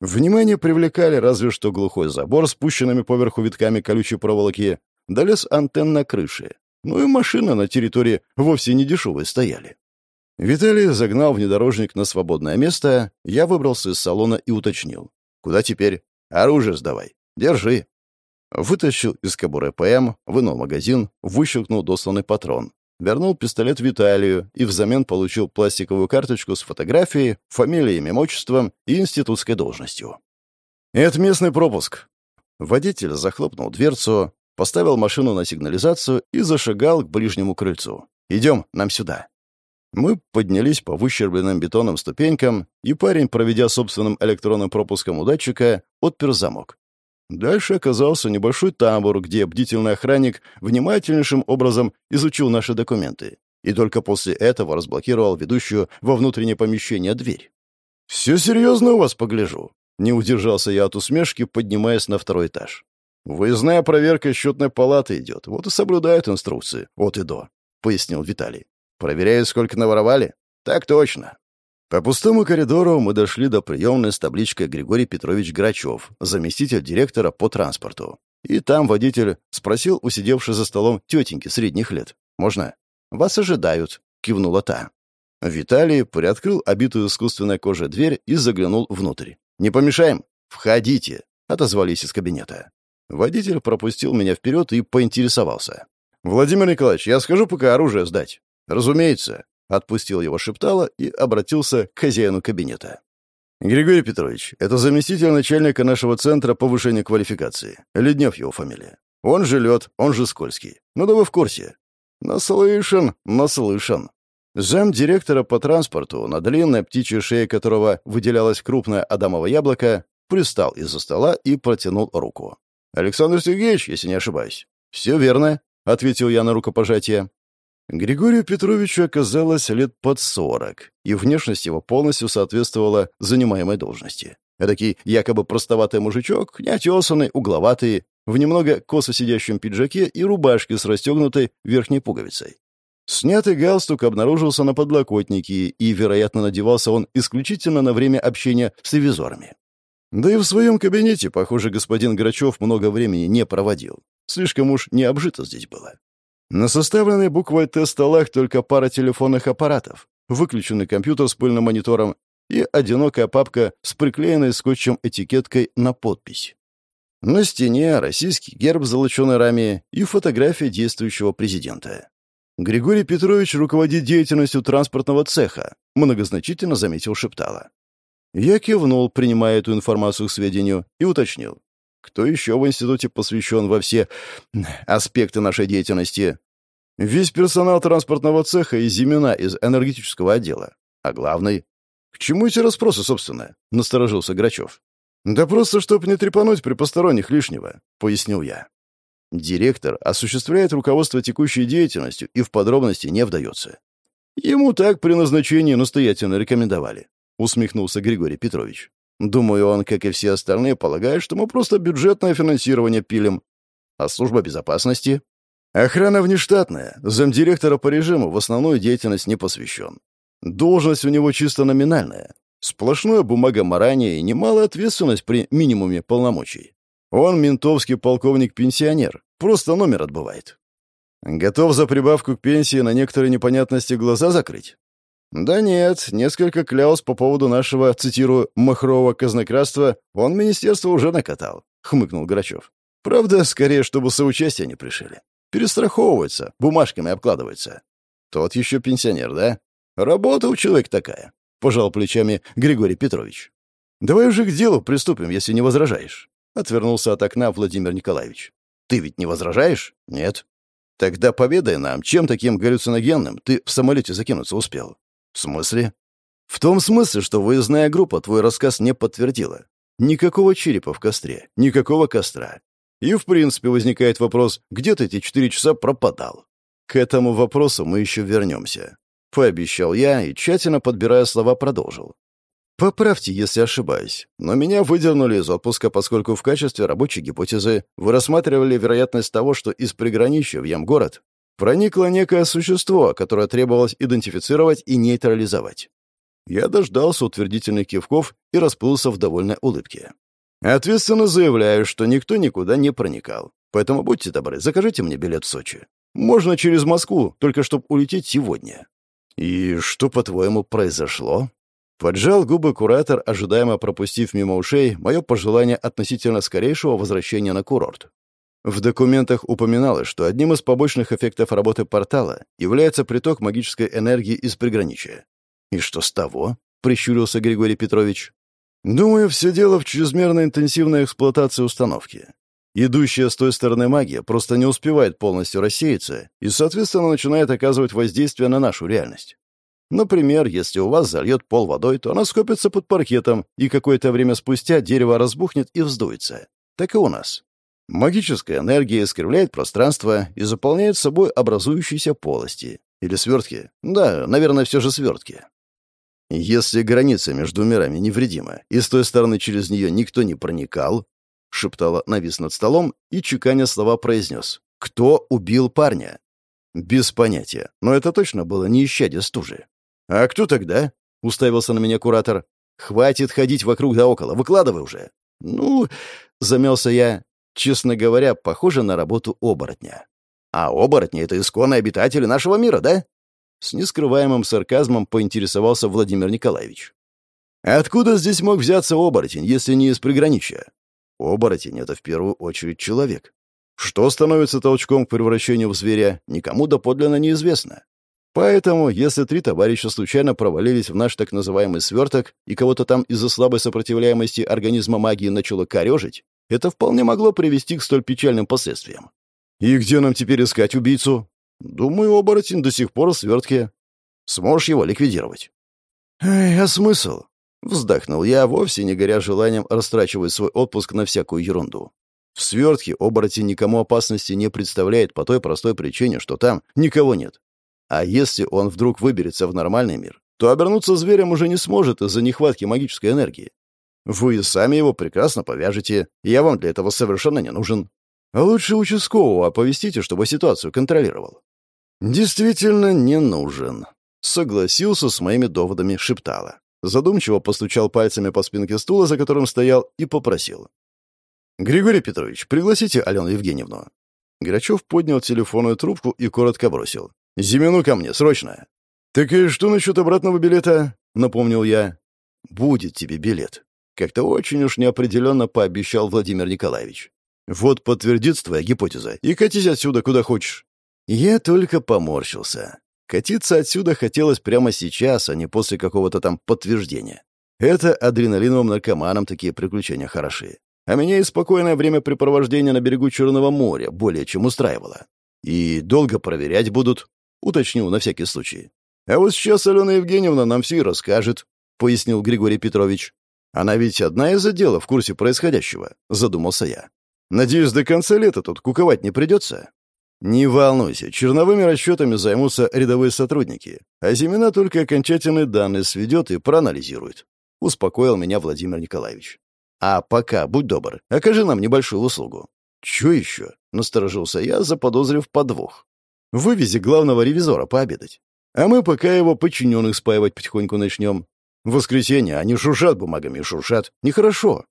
Внимание привлекали разве что глухой забор с пущенными поверху витками колючей проволоки, да лес антенн на крыше. Ну и машины на территории вовсе не дешевые стояли. Виталий загнал внедорожник на свободное место, я выбрался из салона и уточнил. «Куда теперь? Оружие сдавай. Держи». Вытащил из кобуры ПМ, вынул магазин, выщелкнул досланный патрон. Вернул пистолет Виталию и взамен получил пластиковую карточку с фотографией, фамилией, отчеством и институтской должностью. «Это местный пропуск». Водитель захлопнул дверцу, поставил машину на сигнализацию и зашагал к ближнему крыльцу. «Идем, нам сюда». Мы поднялись по выщербленным бетонным ступенькам, и парень, проведя собственным электронным пропуском у датчика, отпер замок. Дальше оказался небольшой тамбур, где бдительный охранник внимательнейшим образом изучил наши документы и только после этого разблокировал ведущую во внутреннее помещение дверь. «Все серьезно у вас, погляжу», — не удержался я от усмешки, поднимаясь на второй этаж. «Выездная проверка счетной палаты идет, вот и соблюдают инструкции от и до», — пояснил Виталий. «Проверяют, сколько наворовали?» «Так точно. По пустому коридору мы дошли до приемной с табличкой Григорий Петрович Грачев, заместитель директора по транспорту. И там водитель спросил у сидевшей за столом тетеньки средних лет. «Можно?» «Вас ожидают», — кивнула та. Виталий приоткрыл обитую искусственной кожей дверь и заглянул внутрь. «Не помешаем?» «Входите», — отозвались из кабинета. Водитель пропустил меня вперед и поинтересовался. «Владимир Николаевич, я скажу пока оружие сдать». «Разумеется», Отпустил его шептало и обратился к хозяину кабинета. «Григорий Петрович, это заместитель начальника нашего центра повышения квалификации. Леднев его фамилия. Он же лед, он же скользкий. Ну да вы в курсе». «Наслышан, наслышан». Зам директора по транспорту, на длинной птичьей шее которого выделялось крупное адамово яблоко, пристал из-за стола и протянул руку. «Александр Сергеевич, если не ошибаюсь». «Все верно», — ответил я на рукопожатие. Григорию Петровичу оказалось лет под сорок, и внешность его полностью соответствовала занимаемой должности. Эдакий якобы простоватый мужичок, неотесанный, угловатый, в немного косо сидящем пиджаке и рубашке с расстегнутой верхней пуговицей. Снятый галстук обнаружился на подлокотнике, и, вероятно, надевался он исключительно на время общения с ревизорами. Да и в своем кабинете, похоже, господин Грачев много времени не проводил. Слишком уж не обжито здесь было. На составленной буквой «Т» столах только пара телефонных аппаратов, выключенный компьютер с пыльным монитором и одинокая папка с приклеенной скотчем этикеткой на подпись. На стене российский герб в золоченой раме и фотография действующего президента. Григорий Петрович руководит деятельностью транспортного цеха, многозначительно заметил Шептала. Я кивнул, принимая эту информацию к сведению, и уточнил. Кто еще в институте посвящен во все аспекты нашей деятельности? Весь персонал транспортного цеха и Зимина из энергетического отдела. А главный? К чему эти расспросы, собственно? Насторожился Грачев. Да просто, чтоб не трепануть при посторонних лишнего, пояснил я. Директор осуществляет руководство текущей деятельностью и в подробности не вдается. Ему так при назначении настоятельно рекомендовали, усмехнулся Григорий Петрович. Думаю, он, как и все остальные, полагает, что мы просто бюджетное финансирование пилим. А служба безопасности? Охрана внештатная. Замдиректора по режиму в основную деятельность не посвящен. Должность у него чисто номинальная. Сплошное бумагоморание и немалая ответственность при минимуме полномочий. Он ментовский полковник-пенсионер, просто номер отбывает. Готов за прибавку к пенсии на некоторые непонятности глаза закрыть? Да нет, несколько кляус по поводу нашего, цитирую, «махрового казнократства» он министерство уже накатал, — хмыкнул Грачев. Правда, скорее, чтобы соучастия не пришили. Перестраховывается, бумажками обкладывается. Тот еще пенсионер, да? Работа у человека такая, — пожал плечами Григорий Петрович. Давай уже к делу приступим, если не возражаешь. Отвернулся от окна Владимир Николаевич. «Ты ведь не возражаешь?» «Нет». «Тогда поведай нам, чем таким галлюциногенным ты в самолете закинуться успел?» «В смысле?» «В том смысле, что выездная группа твой рассказ не подтвердила. Никакого черепа в костре, никакого костра. И, в принципе, возникает вопрос, где ты эти четыре часа пропадал?» «К этому вопросу мы еще вернемся», — пообещал я и, тщательно подбирая слова, продолжил. Поправьте, если ошибаюсь, но меня выдернули из отпуска, поскольку в качестве рабочей гипотезы вы рассматривали вероятность того, что из приграничья в Ямгород проникло некое существо, которое требовалось идентифицировать и нейтрализовать. Я дождался утвердительных кивков и расплылся в довольной улыбке. Ответственно заявляю, что никто никуда не проникал. Поэтому будьте добры, закажите мне билет в Сочи. Можно через Москву, только чтобы улететь сегодня. И что, по-твоему, произошло? Поджал губы куратор, ожидаемо пропустив мимо ушей мое пожелание относительно скорейшего возвращения на курорт. В документах упоминалось, что одним из побочных эффектов работы портала является приток магической энергии из приграничия. «И что с того?» — прищурился Григорий Петрович. «Думаю, все дело в чрезмерно интенсивной эксплуатации установки. Идущая с той стороны магия просто не успевает полностью рассеяться и, соответственно, начинает оказывать воздействие на нашу реальность. Например, если у вас зальет пол водой, то она скопится под паркетом, и какое-то время спустя дерево разбухнет и вздуется. Так и у нас. Магическая энергия искривляет пространство и заполняет собой образующиеся полости. Или свертки. Да, наверное, все же свертки. Если граница между мирами невредима, и с той стороны через нее никто не проникал, шептала навис над столом и, чеканя слова, произнес. «Кто убил парня?» Без понятия, но это точно было не исчадие стужи. «А кто тогда?» — уставился на меня куратор. «Хватит ходить вокруг да около, выкладывай уже». «Ну...» — замялся я. Честно говоря, похоже на работу оборотня. «А оборотни — это исконные обитатели нашего мира, да?» С нескрываемым сарказмом поинтересовался Владимир Николаевич. «Откуда здесь мог взяться оборотень, если не из приграничья?» «Оборотень — это в первую очередь человек. Что становится толчком к превращению в зверя, никому доподлинно неизвестно. Поэтому, если три товарища случайно провалились в наш так называемый сверток, и кого-то там из-за слабой сопротивляемости организма магии начало корежить, это вполне могло привести к столь печальным последствиям. И где нам теперь искать убийцу? Думаю, оборотень до сих пор в свертке. Сможешь его ликвидировать? Эй, а смысл? Вздохнул я, вовсе не горя желанием растрачивать свой отпуск на всякую ерунду. В свертке оборотень никому опасности не представляет по той простой причине, что там никого нет. А если он вдруг выберется в нормальный мир, то обернуться зверем уже не сможет из-за нехватки магической энергии. Вы сами его прекрасно повяжете, и я вам для этого совершенно не нужен. А лучше участкового оповестите, чтобы ситуацию контролировал. Действительно не нужен. Согласился с моими доводами Шептала. Задумчиво постучал пальцами по спинке стула, за которым стоял, и попросил. «Григорий Петрович, пригласите Алену Евгеньевну». Грачев поднял телефонную трубку и коротко бросил. «Зимину ко мне, срочно!» «Так и что насчет обратного билета?» — напомнил я. «Будет тебе билет», — как-то очень уж неопределенно пообещал Владимир Николаевич. «Вот подтвердится твоя гипотеза, и катись отсюда куда хочешь». Я только поморщился. Катиться отсюда хотелось прямо сейчас, а не после какого-то там подтверждения. Это адреналиновым наркоманам такие приключения хороши. а меня и спокойное времяпрепровождение на берегу Черного моря более чем устраивало. И долго проверять будут, уточнил на всякий случай. А вот сейчас Алена Евгеньевна нам все и расскажет, пояснил Григорий Петрович. Она ведь одна из отдела в курсе происходящего, задумался я. Надеюсь, до конца лета тут куковать не придется. Не волнуйся, черновыми расчетами займутся рядовые сотрудники, а Зимина только окончательные данные сведет и проанализирует. Успокоил меня Владимир Николаевич. А пока, будь добр, окажи нам небольшую услугу. Че еще? Насторожился я, заподозрив подвох. Вывези главного ревизора пообедать. А мы пока его подчиненных спаивать потихоньку начнем. Воскресенье они шуршат бумагами, шуршат. Нехорошо.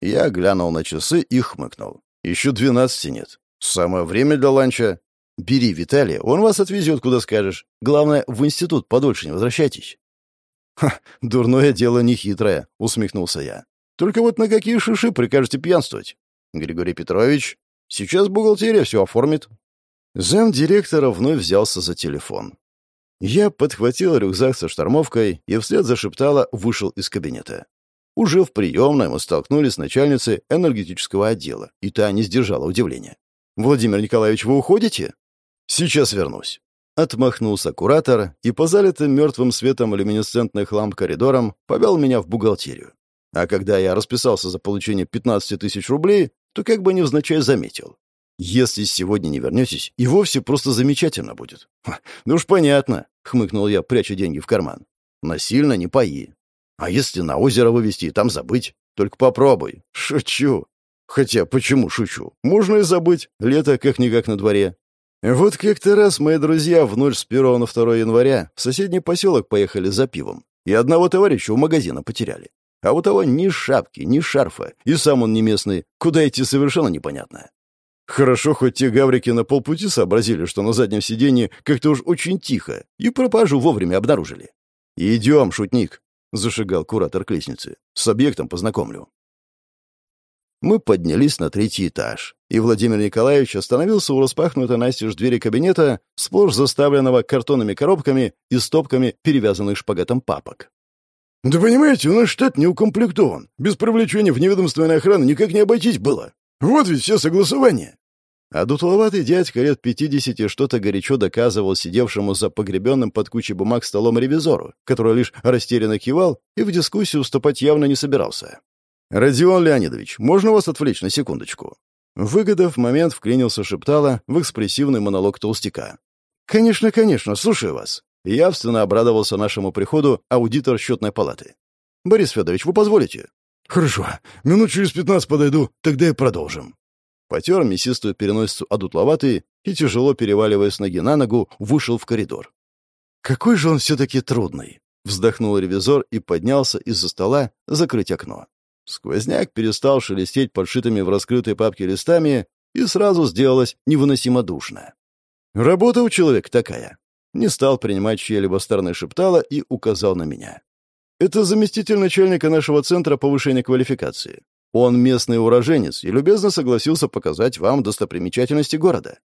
Я глянул на часы и хмыкнул. Еще двенадцати нет. Самое время для ланча. Бери Виталия, он вас отвезет, куда скажешь. Главное, в институт подольше не возвращайтесь. «Ха, дурное дело нехитрое», — усмехнулся я. «Только вот на какие шиши прикажете пьянствовать?» «Григорий Петрович, сейчас бухгалтерия все оформит». Зам директора вновь взялся за телефон. Я подхватил рюкзак со штормовкой и вслед зашептала вышел из кабинета. Уже в приемной мы столкнулись с начальницей энергетического отдела, и та не сдержала удивления. «Владимир Николаевич, вы уходите?» «Сейчас вернусь». Отмахнулся куратор и по залитым мертвым светом люминесцентных ламп коридорам повел меня в бухгалтерию. А когда я расписался за получение 15 тысяч рублей, то как бы невзначай заметил. Если сегодня не вернетесь, и вовсе просто замечательно будет. ну уж понятно, хмыкнул я, пряча деньги в карман. Насильно не пои. А если на озеро вывести и там забыть? Только попробуй. Шучу. Хотя, почему шучу? Можно и забыть. Лето как-никак на дворе. Вот как-то раз мои друзья в ночь с 1 на 2 января в соседний поселок поехали за пивом, и одного товарища у магазина потеряли. А у того ни шапки, ни шарфа, и сам он не местный, куда идти совершенно непонятно. Хорошо, хоть те гаврики на полпути сообразили, что на заднем сиденье как-то уж очень тихо, и пропажу вовремя обнаружили. «Идем, шутник», — зашагал куратор к лестнице. «С объектом познакомлю». Мы поднялись на третий этаж, и Владимир Николаевич остановился у распахнутой настежь двери кабинета, сплошь заставленного картонными коробками и стопками перевязанных шпагатом папок. «Да понимаете, у нас штат не укомплектован. Без привлечения в неведомственной охраны никак не обойтись было. Вот ведь все согласования». А дутловатый дядька лет пятидесяти что-то горячо доказывал сидевшему за погребенным под кучей бумаг столом ревизору, который лишь растерянно кивал и в дискуссию уступать явно не собирался. «Родион Леонидович, можно вас отвлечь на секундочку?» Выгодав момент, вклинился шептала в экспрессивный монолог толстяка. «Конечно, конечно, слушаю вас». Явственно обрадовался нашему приходу аудитор счетной палаты. «Борис Федорович, вы позволите?» «Хорошо. Минут через пятнадцать подойду, тогда и продолжим». Потер мясистую переносицу одутловатый и, тяжело переваливаясь с ноги на ногу, вышел в коридор. «Какой же он все-таки трудный!» — вздохнул ревизор и поднялся из-за стола закрыть окно. Сквозняк перестал шелестеть подшитыми в раскрытой папке листами, и сразу сделалось невыносимо душно. Работа у человека такая. Не стал принимать чьи-либо стороны шептала и указал на меня. Это заместитель начальника нашего центра повышения квалификации. Он местный уроженец и любезно согласился показать вам достопримечательности города.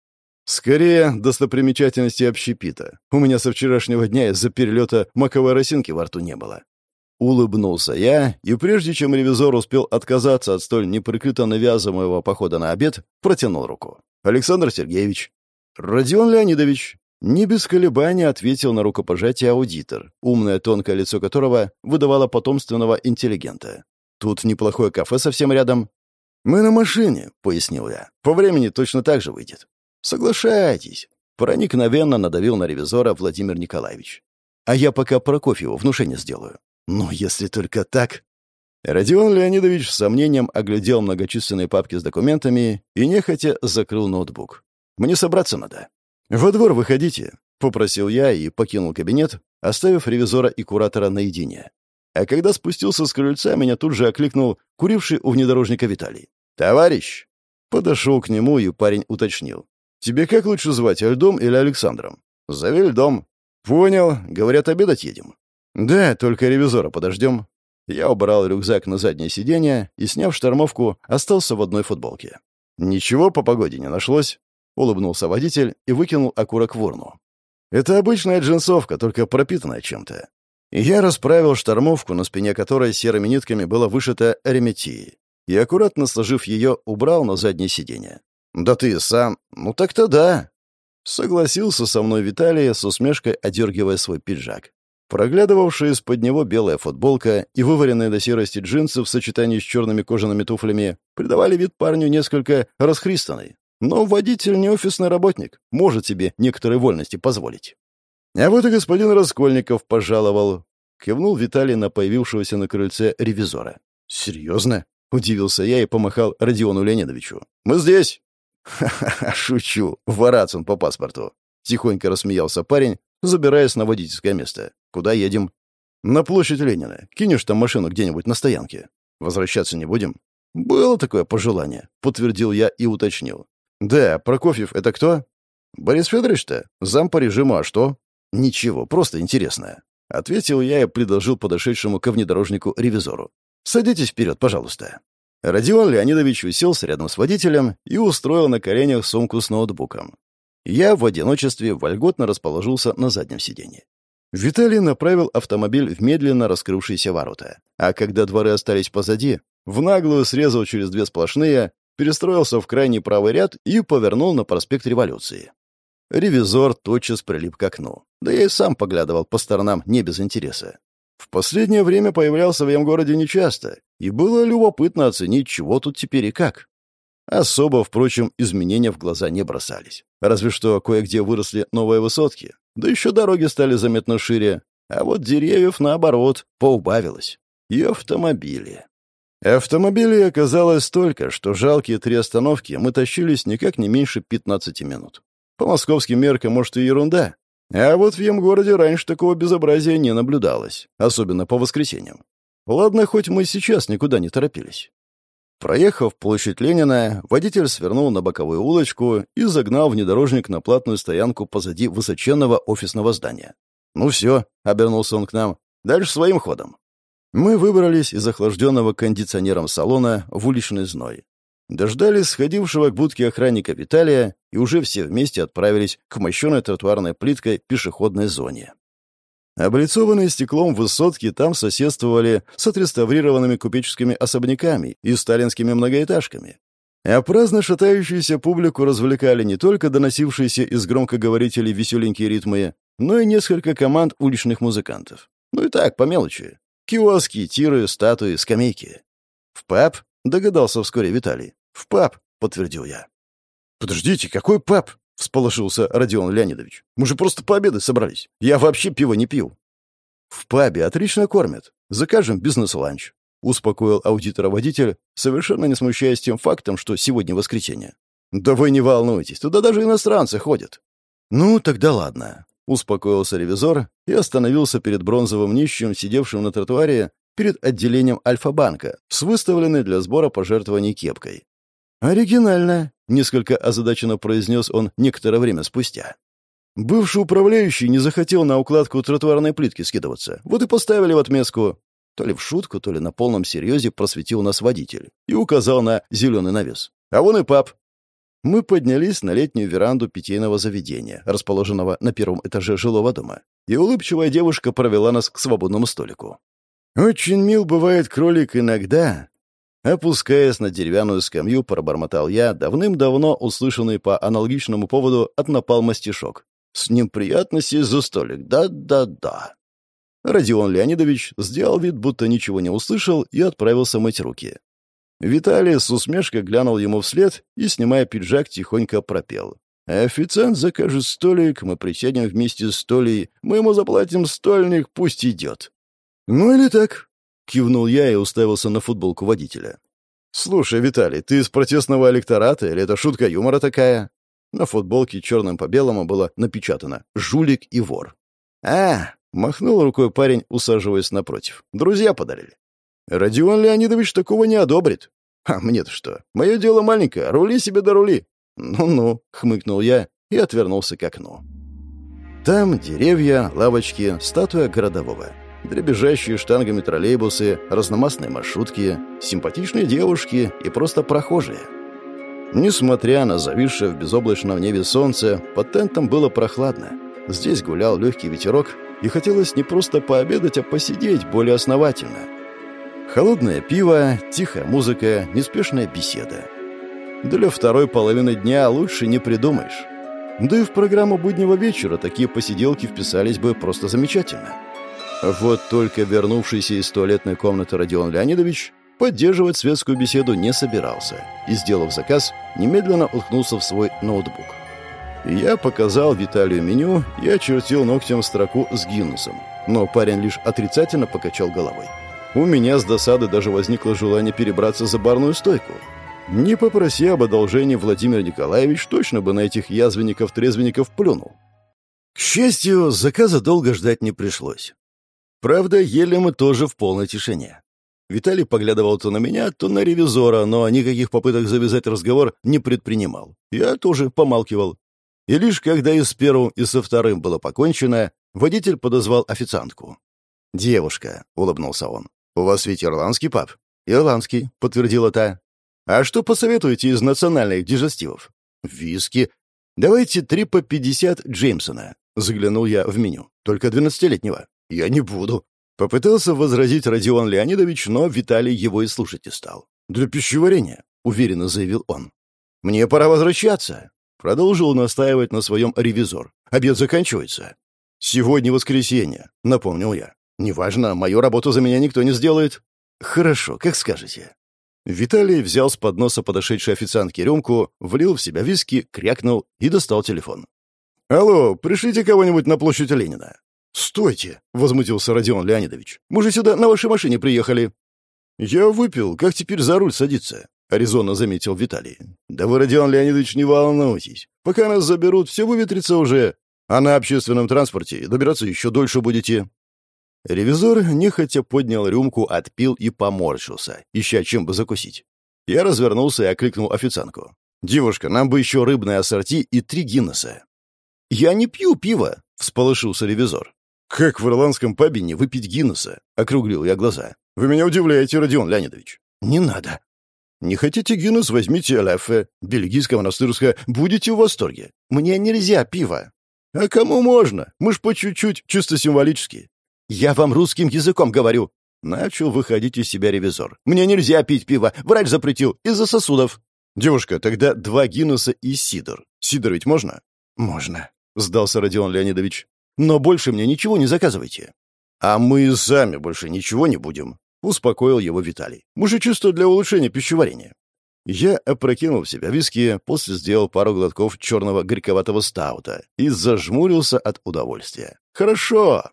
Скорее, достопримечательности общепита. У меня со вчерашнего дня из-за перелета маковой росинки во рту не было. Улыбнулся я, и прежде чем ревизор успел отказаться от столь неприкрыто навязываемого похода на обед, протянул руку. «Александр Сергеевич». «Родион Леонидович». Не без колебания ответил на рукопожатие аудитор, умное тонкое лицо которого выдавало потомственного интеллигента. «Тут неплохое кафе совсем рядом». «Мы на машине», — пояснил я. «По времени точно так же выйдет». «Соглашайтесь», — проникновенно надавил на ревизора Владимир Николаевич. «А я пока Прокофьеву внушение сделаю. Ну, если только так. Родион Леонидович с сомнением оглядел многочисленные папки с документами и нехотя закрыл ноутбук. «Мне собраться надо». «Во двор выходите», — попросил я и покинул кабинет, оставив ревизора и куратора наедине. А когда спустился с крыльца, меня тут же окликнул куривший у внедорожника Виталий. «Товарищ!» Подошел к нему, и парень уточнил. «Тебе как лучше звать, Альдом или Александром?» «Зови Альдом». «Понял. Говорят, обедать едем». «Да, только ревизора подождем». Я убрал рюкзак на заднее сиденье и, сняв штормовку, остался в одной футболке. «Ничего по погоде не нашлось?» — улыбнулся водитель и выкинул окурок в урну. «Это обычная джинсовка, только пропитанная чем-то». Я расправил штормовку, на спине которой серыми нитками было вышито «Эреметии». и, аккуратно сложив ее, убрал на заднее сиденье. «Да ты сам... Ну так-то да!» Согласился со мной Виталий, с усмешкой одергивая свой пиджак. Проглядывавшая из-под него белая футболка и вываренные до серости джинсы в сочетании с черными кожаными туфлями придавали вид парню несколько расхристанный. Но водитель не офисный работник, может себе некоторые вольности позволить. А вот и господин Раскольников пожаловал. Кивнул Виталий на появившегося на крыльце ревизора. «Серьезно?» — удивился я и помахал Родиону Леонидовичу. «Мы здесь!» «Ха-ха-ха, шучу. Варацин по паспорту». Тихонько рассмеялся парень, забираясь на водительское место. «Куда едем?» «На площадь Ленина. Кинешь там машину где-нибудь на стоянке. Возвращаться не будем?» «Было такое пожелание», — подтвердил я и уточнил. «Да, Прокофьев — это кто?» «Борис Федорович-то? Зам по режиму, а что?» «Ничего, просто интересно», — ответил я и предложил подошедшему ко внедорожнику ревизору. «Садитесь вперед, пожалуйста». Родион Леонидович уселся рядом с водителем и устроил на коленях сумку с ноутбуком. Я в одиночестве вольготно расположился на заднем сиденье. Виталий направил автомобиль в медленно раскрывшиеся ворота, а когда дворы остались позади, в наглую срезал через две сплошные, перестроился в крайний правый ряд и повернул на проспект Революции. Ревизор тотчас прилип к окну. Да я и сам поглядывал по сторонам не без интереса. В последнее время появлялся в этом городе нечасто, и было любопытно оценить, чего тут теперь и как. Особо, впрочем, изменения в глаза не бросались. Разве что кое-где выросли новые высотки, да еще дороги стали заметно шире, а вот деревьев, наоборот, поубавилось. И автомобили. Автомобилей оказалось столько, что жалкие три остановки мы тащились никак не меньше 15 минут. По московским меркам, может, и ерунда. А вот в Емгороде раньше такого безобразия не наблюдалось, особенно по воскресеньям. Ладно, хоть мы сейчас никуда не торопились. Проехав площадь Ленина, водитель свернул на боковую улочку и загнал внедорожник на платную стоянку позади высоченного офисного здания. «Ну все», — обернулся он к нам, — «дальше своим ходом». Мы выбрались из охлажденного кондиционером салона в уличный зной. Дождались сходившего к будке охранника Виталия и уже все вместе отправились к мощенной тротуарной плиткой пешеходной зоне. Облицованные стеклом высотки там соседствовали с отреставрированными купеческими особняками и сталинскими многоэтажками. А праздно шатающуюся публику развлекали не только доносившиеся из громкоговорителей веселенькие ритмы, но и несколько команд уличных музыкантов. Ну и так, по мелочи. Киоски, тиры, статуи, скамейки. «В паб?» — догадался вскоре Виталий. «В паб», — подтвердил я. «Подождите, какой паб?» — всполошился Родион Леонидович. «Мы же просто пообедать собрались. Я вообще пиво не пью». «В пабе отлично кормят. Закажем бизнес-ланч», — успокоил аудитора водитель, совершенно не смущаясь тем фактом, что сегодня воскресенье. «Да вы не волнуйтесь, туда даже иностранцы ходят». «Ну, тогда ладно», — успокоился ревизор и остановился перед бронзовым нищим, сидевшим на тротуаре перед отделением Альфа-банка с выставленной для сбора пожертвований кепкой. «Оригинально», — несколько озадаченно произнес он некоторое время спустя. Бывший управляющий не захотел на укладку тротуарной плитки скидываться. Вот и поставили в отместку. То ли в шутку, то ли на полном серьезе просветил нас водитель и указал на зеленый навес. А вон и пап. Мы поднялись на летнюю веранду питейного заведения, расположенного на первом этаже жилого дома, и улыбчивая девушка провела нас к свободному столику. «Очень мил бывает кролик иногда», Опускаясь на деревянную скамью, пробормотал я, давным-давно услышанный по аналогичному поводу от напалма стишок. «С ним приятно сесть за столик, да-да-да». Родион Леонидович сделал вид, будто ничего не услышал, и отправился мыть руки. Виталий с усмешкой глянул ему вслед и, снимая пиджак, тихонько пропел. «Официант закажет столик, мы присядем вместе с Толей, мы ему заплатим стольник, пусть идет». «Ну или так», Кивнул я и уставился на футболку водителя. «Слушай, Виталий, ты из протестного электората или это шутка юмора такая?» На футболке черным по белому было напечатано «Жулик и вор». «А!» — махнул рукой парень, усаживаясь напротив. «Друзья подарили». «Родион Леонидович такого не одобрит». «А мне-то что? Мое дело маленькое, рули себе да рули». «Ну-ну», — хмыкнул я и отвернулся к окну. Там деревья, лавочки, статуя городового дребезжащие штангами троллейбусы, разномастные маршрутки, симпатичные девушки и просто прохожие. Несмотря на зависшее в безоблачном небе солнце, под тентом было прохладно. Здесь гулял легкий ветерок, и хотелось не просто пообедать, а посидеть более основательно. Холодное пиво, тихая музыка, неспешная беседа. Для второй половины дня лучше не придумаешь. Да и в программу буднего вечера такие посиделки вписались бы просто замечательно. Вот только вернувшийся из туалетной комнаты Родион Леонидович поддерживать светскую беседу не собирался и, сделав заказ, немедленно уткнулся в свой ноутбук. Я показал Виталию меню и очертил ногтем строку с Гиннесом, но парень лишь отрицательно покачал головой. У меня с досады даже возникло желание перебраться за барную стойку. Не попроси об одолжении Владимир Николаевич, точно бы на этих язвенников-трезвенников плюнул. К счастью, заказа долго ждать не пришлось. Правда, ели мы тоже в полной тишине. Виталий поглядывал то на меня, то на ревизора, но никаких попыток завязать разговор не предпринимал. Я тоже помалкивал. И лишь когда и с первым, и со вторым было покончено, водитель подозвал официантку. «Девушка», — улыбнулся он, — «у вас ведь ирландский паб?» «Ирландский», — подтвердила та. «А что посоветуете из национальных дежестивов?» «Виски. Давайте три по пятьдесят Джеймсона», — заглянул я в меню. «Только двенадцатилетнего». «Я не буду». Попытался возразить Родион Леонидович, но Виталий его и слушать не стал. «Для пищеварения», — уверенно заявил он. «Мне пора возвращаться», — продолжил настаивать на своем ревизор. «Обед заканчивается». «Сегодня воскресенье», — напомнил я. «Неважно, мою работу за меня никто не сделает». «Хорошо, как скажете». Виталий взял с подноса подошедшей официантки рюмку, влил в себя виски, крякнул и достал телефон. «Алло, пришлите кого-нибудь на площадь Ленина». «Стойте!» — возмутился Родион Леонидович. «Мы же сюда на вашей машине приехали». «Я выпил. Как теперь за руль садиться?» — резонно заметил Виталий. «Да вы, Родион Леонидович, не волнуйтесь. Пока нас заберут, все выветрится уже. А на общественном транспорте добираться еще дольше будете». Ревизор нехотя поднял рюмку, отпил и поморщился, ища чем бы закусить. Я развернулся и окликнул официантку. «Девушка, нам бы еще рыбное ассорти и три Гиннесса». «Я не пью пиво», — всполошился ревизор. «Как в ирландском пабе не выпить Гиннесса?» — округлил я глаза. «Вы меня удивляете, Родион Леонидович». «Не надо». «Не хотите Гиннес, возьмите Лефе, бельгийское монастырское, будете в восторге. Мне нельзя пиво». «А кому можно? Мы ж по чуть-чуть, чисто символически». «Я вам русским языком говорю». Начал выходить из себя ревизор. «Мне нельзя пить пиво, врач запретил, из-за сосудов». «Девушка, тогда два Гиннесса и сидр. Сидр ведь можно?» «Можно», — сдался Родион Леонидович. «Но больше мне ничего не заказывайте». «А мы сами больше ничего не будем», — успокоил его Виталий. «Мы же чисто для улучшения пищеварения». Я опрокинул в себя виски, после сделал пару глотков черного горьковатого стаута и зажмурился от удовольствия. «Хорошо!»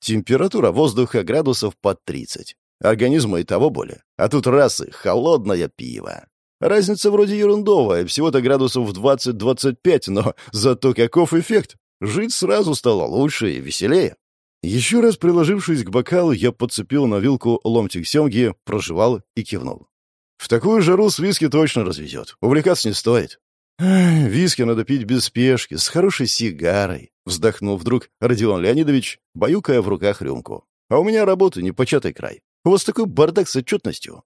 Температура воздуха градусов под 30. Организма и того более. А тут расы холодное пиво. Разница вроде ерундовая, всего-то градусов в 20-25, но зато каков эффект. Жить сразу стало лучше и веселее. Еще раз приложившись к бокалу, я подцепил на вилку ломтик семги, прожевал и кивнул. В такую жару с виски точно развезет. Увлекаться не стоит. Виски надо пить без спешки, с хорошей сигарой. Вздохнул вдруг Родион Леонидович, баюкая в руках рюмку. «А у меня работа непочатый край. У вас такой бардак с отчетностью».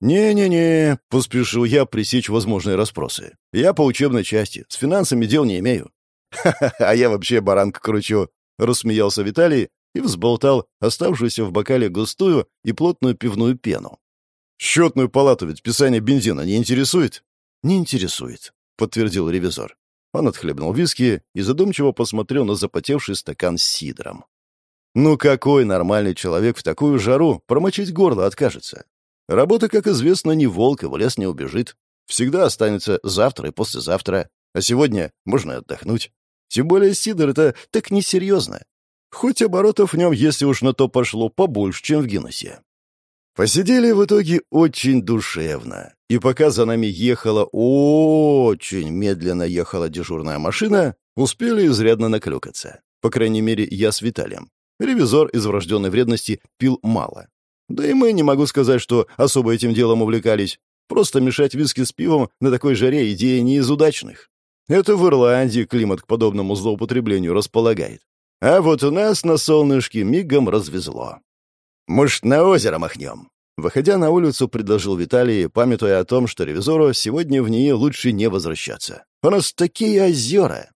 «Не-не-не», — поспешил я пресечь возможные расспросы. «Я по учебной части, с финансами дел не имею». «Ха-ха, а я вообще баранка кручу», — рассмеялся Виталий и взболтал оставшуюся в бокале густую и плотную пивную пену. «Счетную палату ведь списание бензина не интересует?» «Не интересует», — подтвердил ревизор. Он отхлебнул виски и задумчиво посмотрел на запотевший стакан с сидром. «Ну какой нормальный человек в такую жару промочить горло откажется? Работа, как известно, не волк и в лес не убежит. Всегда останется завтра и послезавтра, а сегодня можно отдохнуть. Тем более сидр — это так несерьезно. Хоть оборотов в нем, если уж на то пошло, побольше, чем в Гиннессе. Посидели в итоге очень душевно. И пока за нами ехала, очень медленно ехала дежурная машина, успели изрядно наклюкаться. По крайней мере, я с Виталием. Ревизор из врожденной вредности пил мало. Да и мы, не могу сказать, что особо этим делом увлекались. Просто мешать виски с пивом на такой жаре идея не из удачных. Это в Ирландии климат к подобному злоупотреблению располагает. А вот у нас на солнышке мигом развезло. «Может, на озеро махнем?» Выходя на улицу, предложил Виталий, памятуя о том, что ревизору сегодня в нее лучше не возвращаться. «У нас такие озера!»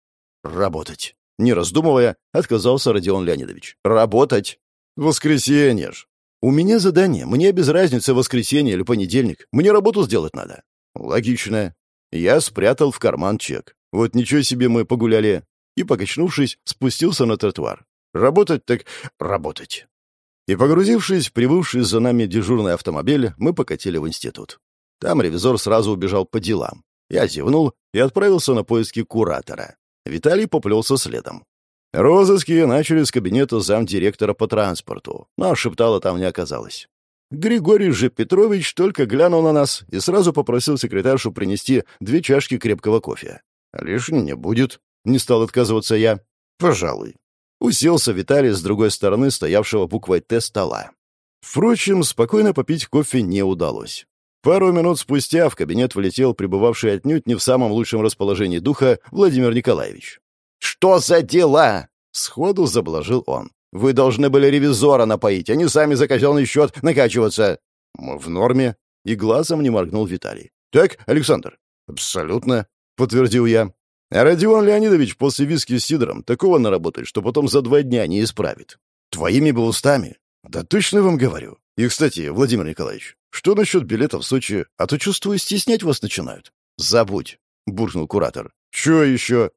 «Работать!» Не раздумывая, отказался Родион Леонидович. «Работать!» «Воскресенье ж!» «У меня задание. Мне без разницы, воскресенье или понедельник. Мне работу сделать надо». «Логично». Я спрятал в карман чек. Вот ничего себе мы погуляли. И, покачнувшись, спустился на тротуар. Работать так работать. И, погрузившись в прибывший за нами дежурный автомобиль, мы покатили в институт. Там ревизор сразу убежал по делам. Я зевнул и отправился на поиски куратора. Виталий поплелся следом. Розыски начали с кабинета замдиректора по транспорту, но шептала там не оказалось. Григорий же Петрович только глянул на нас и сразу попросил секретаршу принести две чашки крепкого кофе. «Лишним не будет», — не стал отказываться я. «Пожалуй». Уселся Виталий с другой стороны стоявшего буквой «Т» стола. Впрочем, спокойно попить кофе не удалось. Пару минут спустя в кабинет влетел пребывавший отнюдь не в самом лучшем расположении духа Владимир Николаевич. «Что за дела?» — сходу заблажил он. «Вы должны были ревизора напоить, а не сами за казенный счет накачиваться». «Мы в норме», — и глазом не моргнул Виталий. «Так, Александр?» «Абсолютно», — подтвердил я. А Родион Леонидович после виски с сидором такого наработает, что потом за два дня не исправит. Твоими бы устами. Да точно вам говорю. И, кстати, Владимир Николаевич, что насчет билетов в Сочи? А то, чувствую, стеснять вас начинают. Забудь, буркнул куратор. Че еще?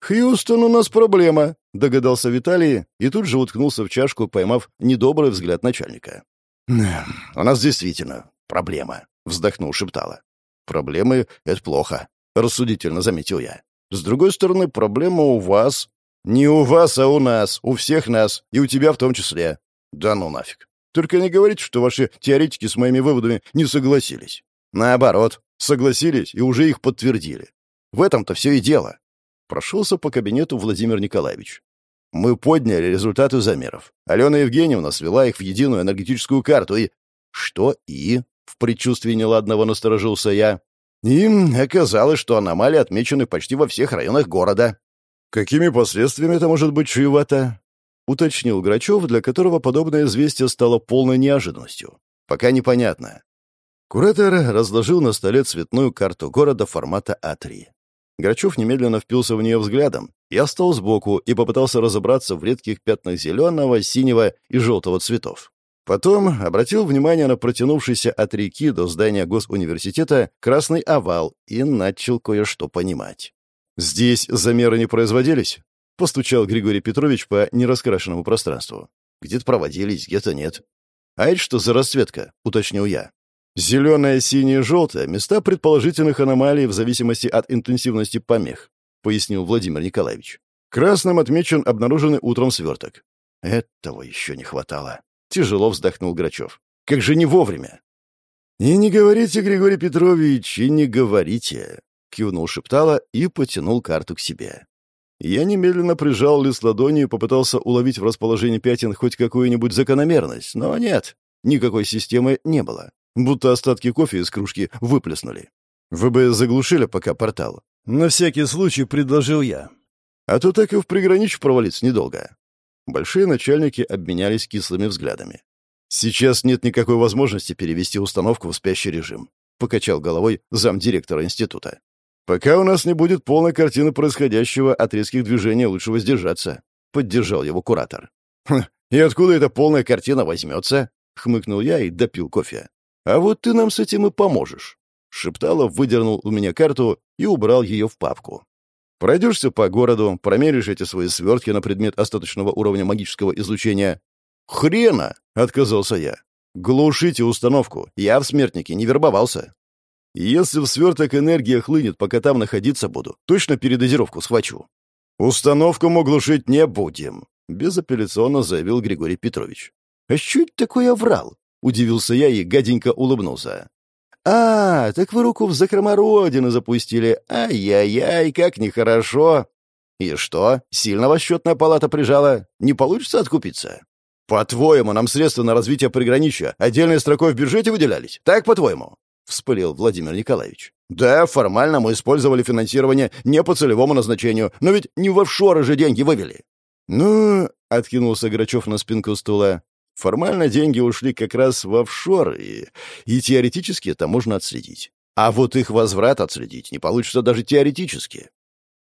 Хьюстон, у нас проблема, догадался Виталий и тут же уткнулся в чашку, поймав недобрый взгляд начальника. «У нас действительно проблема», — вздохнул Шептала. «Проблемы — это плохо», — рассудительно заметил я. С другой стороны, проблема у вас. Не у вас, а у нас. У всех нас. И у тебя в том числе. Да ну нафиг. Только не говорите, что ваши теоретики с моими выводами не согласились. Наоборот, согласились и уже их подтвердили. В этом-то все и дело. Прошелся по кабинету Владимир Николаевич. Мы подняли результаты замеров. Алена Евгеньевна свела их в единую энергетическую карту и... Что и? В предчувствии неладного насторожился я. И оказалось, что аномалии отмечены почти во всех районах города. «Какими последствиями это может быть чревато?» — уточнил Грачев, для которого подобное известие стало полной неожиданностью. «Пока непонятно». Куратор разложил на столе цветную карту города формата А3. Грачев немедленно впился в нее взглядом. Я встал сбоку и попытался разобраться в редких пятнах зеленого, синего и желтого цветов. Потом обратил внимание на протянувшийся от реки до здания госуниверситета красный овал и начал кое-что понимать. «Здесь замеры не производились?» — постучал Григорий Петрович по нераскрашенному пространству. «Где-то проводились, где-то нет». «А это что за расцветка?» — уточнил я. «Зеленое, синее, желтое — места предположительных аномалий в зависимости от интенсивности помех», — пояснил Владимир Николаевич. «Красным отмечен обнаруженный утром сверток». Этого еще не хватало. Тяжело вздохнул Грачев. Как же не вовремя? «И не говорите, Григорий Петрович, и не говорите!» Кивнул Шептала и потянул карту к себе. Я немедленно прижал лист ладони и попытался уловить в расположении пятен хоть какую-нибудь закономерность, но нет, никакой системы не было. Будто остатки кофе из кружки выплеснули. Вы бы заглушили пока портал. На всякий случай предложил я. А то так и в приграничье провалиться недолго. Большие начальники обменялись кислыми взглядами. «Сейчас нет никакой возможности перевести установку в спящий режим», — покачал головой замдиректора института. «Пока у нас не будет полной картины происходящего от резких движений, лучше воздержаться», — поддержал его куратор. «Хм, «И откуда эта полная картина возьмется?» — хмыкнул я и допил кофе. «А вот ты нам с этим и поможешь». Шепталов выдернул у меня карту и убрал ее в папку. Пройдешься по городу, промеришь эти свои свертки на предмет остаточного уровня магического излучения. «Хрена!» — отказался я. «Глушите установку. Я в смертнике не вербовался. Если в сверток энергия хлынет, пока там находиться буду, точно передозировку схвачу». «Установку мы глушить не будем», — безапелляционно заявил Григорий Петрович. «А это такое врал?» — удивился я и гаденько улыбнулся. «А, так вы руку в закрома Родины запустили. Ай-яй-яй, как нехорошо!» «И что, сильно вас счетная палата прижала? Не получится откупиться?» «По-твоему, нам средства на развитие приграничья отдельной строкой в бюджете выделялись? Так, по-твоему?» — вспылил Владимир Николаевич. «Да, формально мы использовали финансирование не по целевому назначению, но ведь не в офшоры же деньги вывели». «Ну...» — откинулся Грачев на спинку стула. Формально деньги ушли как раз в офшор, и, и теоретически это можно отследить. А вот их возврат отследить не получится даже теоретически.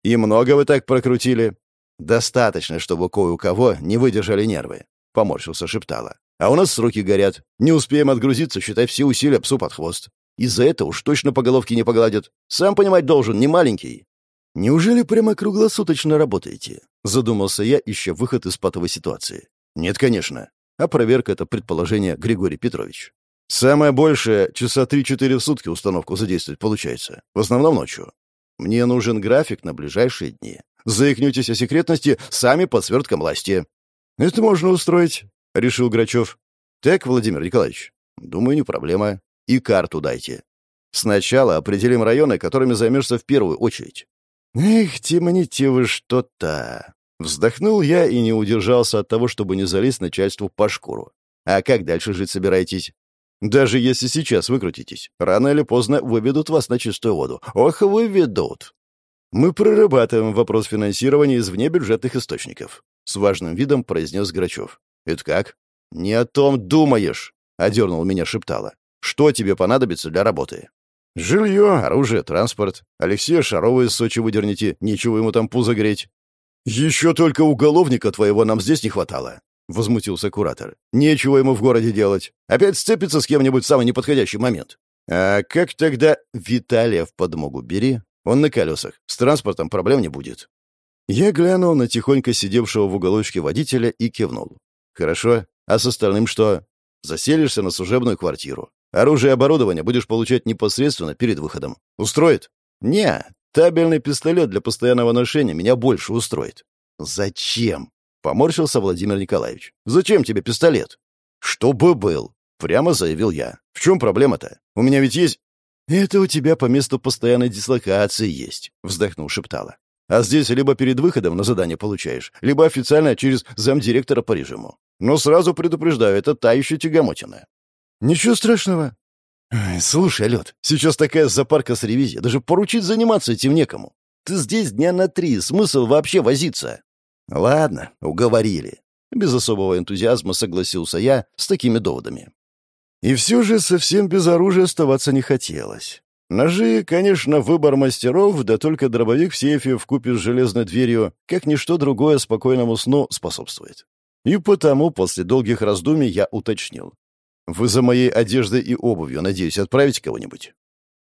И много вы так прокрутили? Достаточно, чтобы кое у кого не выдержали нервы, — поморщился Шептала. А у нас сроки горят. Не успеем отгрузиться, считай все усилия псу под хвост. Из-за этого уж точно по головке не погладят. Сам понимать должен, не маленький. Неужели прямо круглосуточно работаете? Задумался я, ища выход из патовой ситуации. Нет, конечно. А проверка — это предположение Григорий Петрович. Самое большее — часа три-четыре в сутки установку задействовать получается. В основном ночью. Мне нужен график на ближайшие дни. Заикнетесь о секретности сами под свертком власти. Это можно устроить, — решил Грачев. Так, Владимир Николаевич? Думаю, не проблема. И карту дайте. Сначала определим районы, которыми займешься в первую очередь. Эх, темните вы что-то. Вздохнул я и не удержался от того, чтобы не залезть начальству по шкуру. А как дальше жить собираетесь? Даже если сейчас выкрутитесь, рано или поздно выведут вас на чистую воду. Ох, выведут. Мы прорабатываем вопрос финансирования из внебюджетных источников. С важным видом произнес Грачев. Это как? Не о том думаешь, одернул меня шептала. Что тебе понадобится для работы? Жилье, оружие, транспорт. Алексея Шарова из Сочи выдерните, нечего ему там пузо греть. Еще только уголовника твоего нам здесь не хватало. — возмутился куратор. «Нечего ему в городе делать. Опять сцепится с кем-нибудь в самый неподходящий момент. А как тогда Виталия в подмогу бери? Он на колесах. С транспортом проблем не будет». Я глянул на тихонько сидевшего в уголочке водителя и кивнул. «Хорошо. А с остальным что? Заселишься на служебную квартиру. Оружие и оборудование будешь получать непосредственно перед выходом. Устроит?» «Не. Табельный пистолет для постоянного ношения меня больше устроит». «Зачем?» Поморщился Владимир Николаевич. «Зачем тебе пистолет?» «Чтобы был», — прямо заявил я. «В чем проблема-то? У меня ведь есть...» «Это у тебя по месту постоянной дислокации есть», — вздохнул шептала. «А здесь либо перед выходом на задание получаешь, либо официально через замдиректора по режиму. Но сразу предупреждаю, это та еще тягомотина». «Ничего страшного». Ой, «Слушай, Лед, сейчас такая запарка с ревизией, даже поручить заниматься этим некому. Ты здесь дня на три, смысл вообще возиться?» «Ладно, уговорили». Без особого энтузиазма согласился я с такими доводами. И все же совсем без оружия оставаться не хотелось. Ножи, конечно, выбор мастеров, да только дробовик в сейфе вкупе с железной дверью, как ничто другое спокойному сну способствует. И потому после долгих раздумий я уточнил. «Вы за моей одеждой и обувью, надеюсь, отправить кого-нибудь?»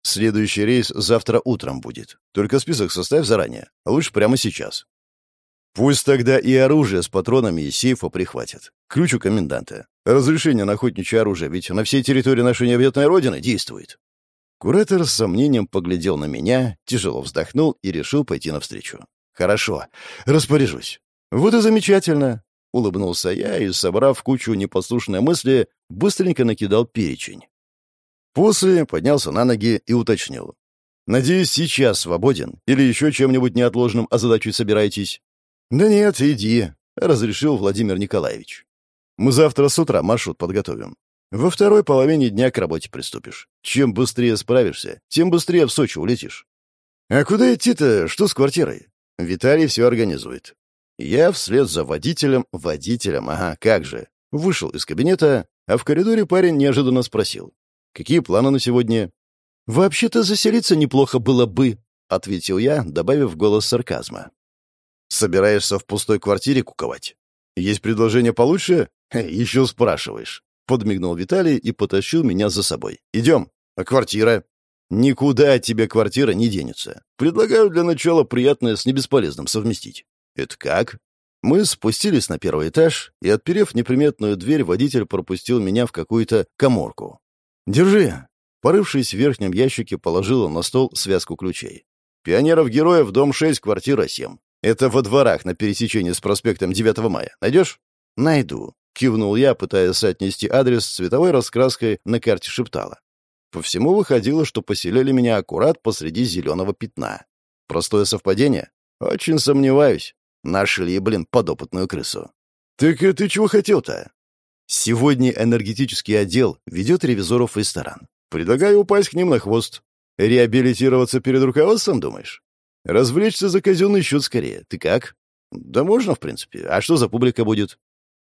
«Следующий рейс завтра утром будет. Только список составь заранее, а лучше прямо сейчас. Пусть тогда и оружие с патронами и сейфа прихватят. Ключ у коменданта. Разрешение на охотничье оружие ведь на всей территории нашей необъятной родины действует. Куратор с сомнением поглядел на меня, тяжело вздохнул и решил пойти навстречу. «Хорошо, распоряжусь». «Вот и замечательно», — улыбнулся я и, собрав кучу непослушной мысли, быстренько накидал перечень. После поднялся на ноги и уточнил. «Надеюсь, сейчас свободен или еще чем-нибудь неотложным озадачить собираетесь?» «Да нет, иди», — разрешил Владимир Николаевич. «Мы завтра с утра маршрут подготовим. Во второй половине дня к работе приступишь. Чем быстрее справишься, тем быстрее в Сочи улетишь». «А куда идти-то? Что с квартирой?» Виталий все организует. Я вслед за водителем, водителем, ага, как же. Вышел из кабинета, а в коридоре парень неожиданно спросил. «Какие планы на сегодня?» «Вообще-то заселиться неплохо было бы», — ответил я, добавив голос сарказма. Собираешься в пустой квартире куковать? Есть предложение получше? Еще спрашиваешь. Подмигнул Виталий и потащил меня за собой. Идем. А квартира? Никуда от тебя квартира не денется. Предлагаю для начала приятное с небесполезным совместить. Это как? Мы спустились на первый этаж, и, отперев неприметную дверь, водитель пропустил меня в какую-то коморку. «Держи». Порывшись в верхнем ящике, положила на стол связку ключей. «Пионеров-героев, дом 6, квартира 7. Это во дворах на пересечении с проспектом 9 мая. Найдешь? Найду. Кивнул я, пытаясь отнести адрес цветовой раскраской на карте шептала. По всему выходило, что поселили меня аккурат посреди зеленого пятна. Простое совпадение? Очень сомневаюсь. Нашли, блин, подопытную крысу. Так ты чего хотел-то? Сегодня энергетический отдел ведет ревизоров в ресторан. Предлагаю упасть к ним на хвост. Реабилитироваться перед руководством, думаешь? Развлечься за казенный счет скорее. Ты как? Да можно, в принципе. А что за публика будет?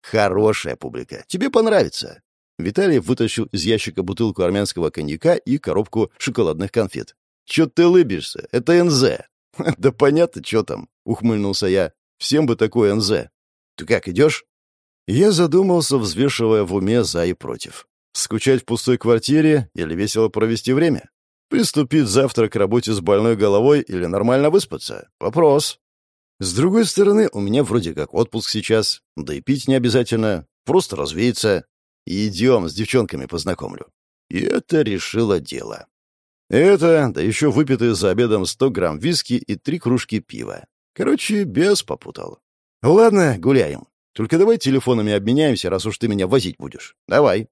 Хорошая публика. Тебе понравится. Виталий вытащил из ящика бутылку армянского коньяка и коробку шоколадных конфет. «Чё ты лыбишься? Это НЗ». «Да понятно, чё там», — ухмыльнулся я. «Всем бы такой НЗ». «Ты как, идешь?» Я задумался, взвешивая в уме за и против. Скучать в пустой квартире или весело провести время? Приступить завтра к работе с больной головой или нормально выспаться? Вопрос. С другой стороны, у меня вроде как отпуск сейчас, да и пить не обязательно, просто развеяться. Идем, с девчонками познакомлю. И это решило дело. Это, да еще выпитые за обедом 100 грамм виски и три кружки пива. Короче, без попутал. Ладно, гуляем. Только давай телефонами обменяемся, раз уж ты меня возить будешь. Давай.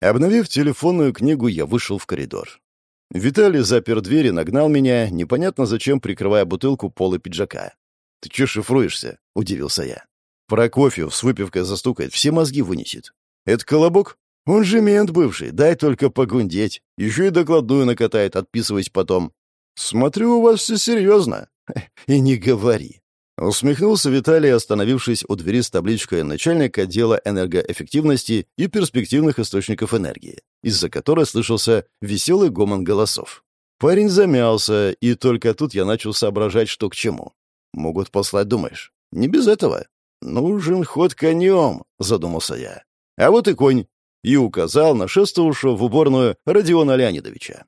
Обновив телефонную книгу, я вышел в коридор. Виталий запер дверь и нагнал меня, непонятно зачем прикрывая бутылку пола пиджака. «Ты че шифруешься?» — удивился я. «Прокофьев с выпивкой застукает, все мозги вынесет. Это колобок? Он же мент бывший, дай только погундеть. Еще и докладную накатает, отписываясь потом. Смотрю, у вас все серьезно. И не говори. Усмехнулся Виталий, остановившись у двери с табличкой «Начальник отдела энергоэффективности и перспективных источников энергии», из-за которой слышался веселый гомон голосов. Парень замялся, и только тут я начал соображать, что к чему. «Могут послать, думаешь?» «Не без этого». «Нужен ход конем», — задумался я. «А вот и конь», — и указал на шествовавшего в уборную Родиона Леонидовича.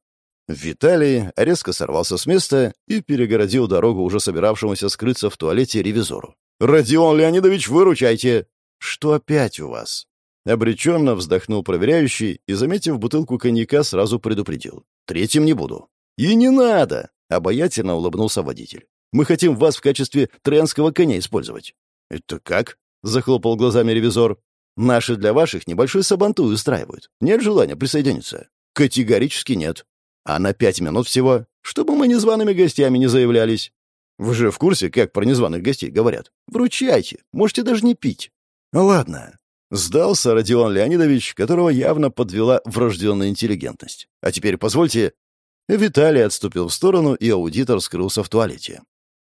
Виталий резко сорвался с места и перегородил дорогу уже собиравшемуся скрыться в туалете ревизору. «Родион Леонидович, выручайте!» «Что опять у вас?» Обреченно вздохнул проверяющий и, заметив бутылку коньяка, сразу предупредил. «Третьим не буду». «И не надо!» — обаятельно улыбнулся водитель. «Мы хотим вас в качестве троянского коня использовать». «Это как?» — захлопал глазами ревизор. «Наши для ваших небольшой сабантуй устраивают. Нет желания присоединиться?» «Категорически нет», а на пять минут всего, чтобы мы незваными гостями не заявлялись. Вы же в курсе, как про незваных гостей говорят? Вручайте, можете даже не пить. Ладно. Сдался Родион Леонидович, которого явно подвела врожденная интеллигентность. А теперь позвольте... Виталий отступил в сторону, и аудитор скрылся в туалете.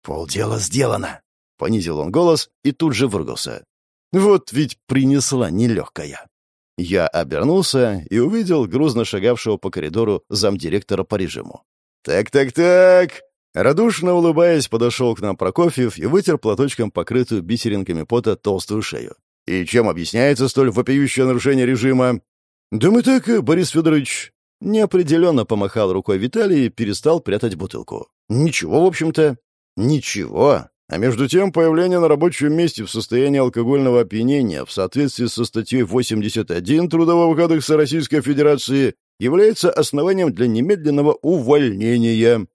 «Полдела сделано!» — понизил он голос и тут же выругался. «Вот ведь принесла нелегкая!» Я обернулся и увидел грузно шагавшего по коридору замдиректора по режиму. «Так-так-так!» Радушно улыбаясь, подошел к нам Прокофьев и вытер платочком покрытую бисеринками пота толстую шею. «И чем объясняется столь вопиющее нарушение режима?» «Да мы так, Борис Федорович...» Неопределенно помахал рукой Виталий и перестал прятать бутылку. «Ничего, в общем-то». «Ничего. А между тем, появление на рабочем месте в состоянии алкогольного опьянения в соответствии со статьей 81 Трудового кодекса Российской Федерации является основанием для немедленного увольнения.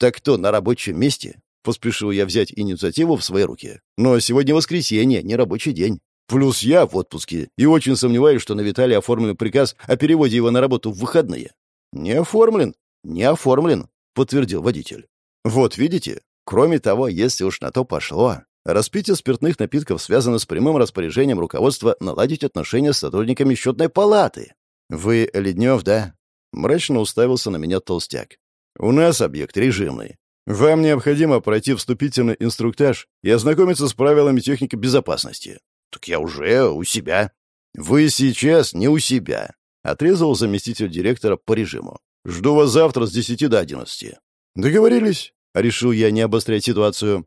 Так кто на рабочем месте? Поспешил я взять инициативу в свои руки. Но сегодня воскресенье, не рабочий день. Плюс я в отпуске, и очень сомневаюсь, что на Виталия оформлен приказ о переводе его на работу в выходные. «Не оформлен, не оформлен», — подтвердил водитель. «Вот видите, Кроме того, если уж на то пошло, распитие спиртных напитков связано с прямым распоряжением руководства наладить отношения с сотрудниками счетной палаты. «Вы Леднев, да?» Мрачно уставился на меня толстяк. «У нас объект режимный. Вам необходимо пройти вступительный инструктаж и ознакомиться с правилами техники безопасности». «Так я уже у себя». «Вы сейчас не у себя», — отрезал заместитель директора по режиму. «Жду вас завтра с 10 до 11». «Договорились?» Решил я не обострять ситуацию.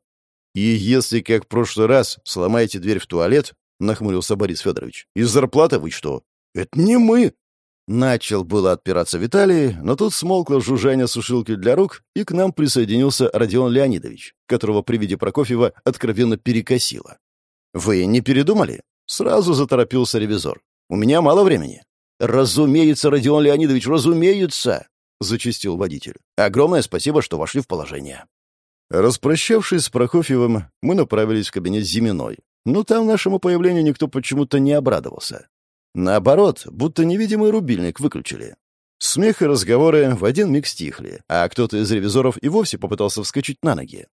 «И если, как в прошлый раз, сломаете дверь в туалет, — нахмурился Борис Федорович, — из зарплаты вы что? Это не мы!» Начал было отпираться Виталий, но тут смолкло жужжание сушилки для рук, и к нам присоединился Родион Леонидович, которого при виде Прокофьева откровенно перекосило. «Вы не передумали?» Сразу заторопился ревизор. «У меня мало времени». «Разумеется, Родион Леонидович, разумеется!» — зачистил водитель. «Огромное спасибо, что вошли в положение». Распрощавшись с Прокофьевым, мы направились в кабинет Зиминой. Но там нашему появлению никто почему-то не обрадовался. Наоборот, будто невидимый рубильник выключили. Смех и разговоры в один миг стихли, а кто-то из ревизоров и вовсе попытался вскочить на ноги.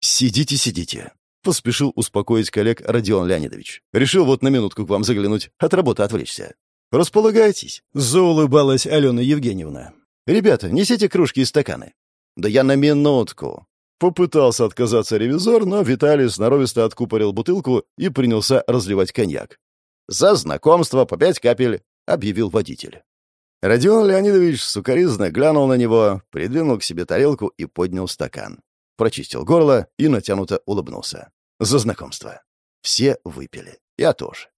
«Сидите, сидите», — поспешил успокоить коллег Родион Леонидович. «Решил вот на минутку к вам заглянуть, от работы отвлечься». «Располагайтесь», — заулыбалась Алена Евгеньевна. «Ребята, несите кружки и стаканы». «Да я на минутку». Попытался отказаться ревизор, но Виталий сноровисто откупорил бутылку и принялся разливать коньяк. «За знакомство по пять капель», — объявил водитель. Родион Леонидович сукоризно глянул на него, придвинул к себе тарелку и поднял стакан. Прочистил горло и натянуто улыбнулся. «За знакомство». Все выпили. Я тоже.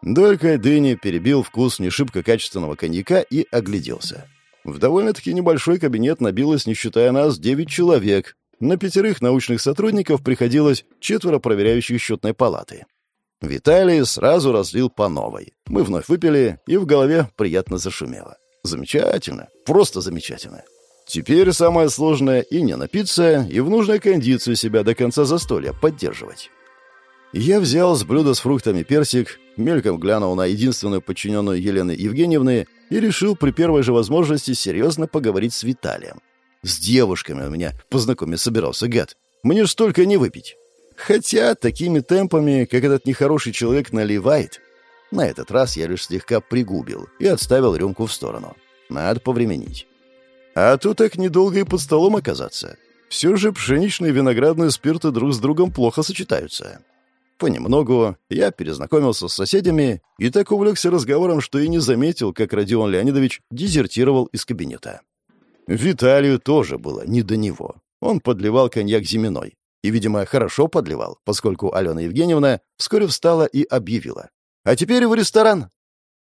Долькой дыни перебил вкус не шибко качественного коньяка и огляделся. В довольно-таки небольшой кабинет набилось, не считая нас, девять человек. На пятерых научных сотрудников приходилось четверо проверяющих счетной палаты. Виталий сразу разлил по новой. Мы вновь выпили, и в голове приятно зашумело. Замечательно, просто замечательно. Теперь самое сложное и не напиться, и в нужной кондиции себя до конца застолья поддерживать. Я взял с блюда с фруктами персик, мельком глянул на единственную подчиненную Елены Евгеньевны и решил при первой же возможности серьезно поговорить с Виталием. С девушками у меня познакомиться собирался, гад. Мне ж столько не выпить. Хотя такими темпами, как этот нехороший человек наливает... На этот раз я лишь слегка пригубил и отставил рюмку в сторону. Надо повременить. А то так недолго и под столом оказаться. Все же пшеничные и виноградные спирты друг с другом плохо сочетаются. Понемногу я перезнакомился с соседями и так увлекся разговором, что и не заметил, как Родион Леонидович дезертировал из кабинета. Виталию тоже было не до него. Он подливал коньяк зиминой. И, видимо, хорошо подливал, поскольку Алена Евгеньевна вскоре встала и объявила. «А теперь в ресторан!»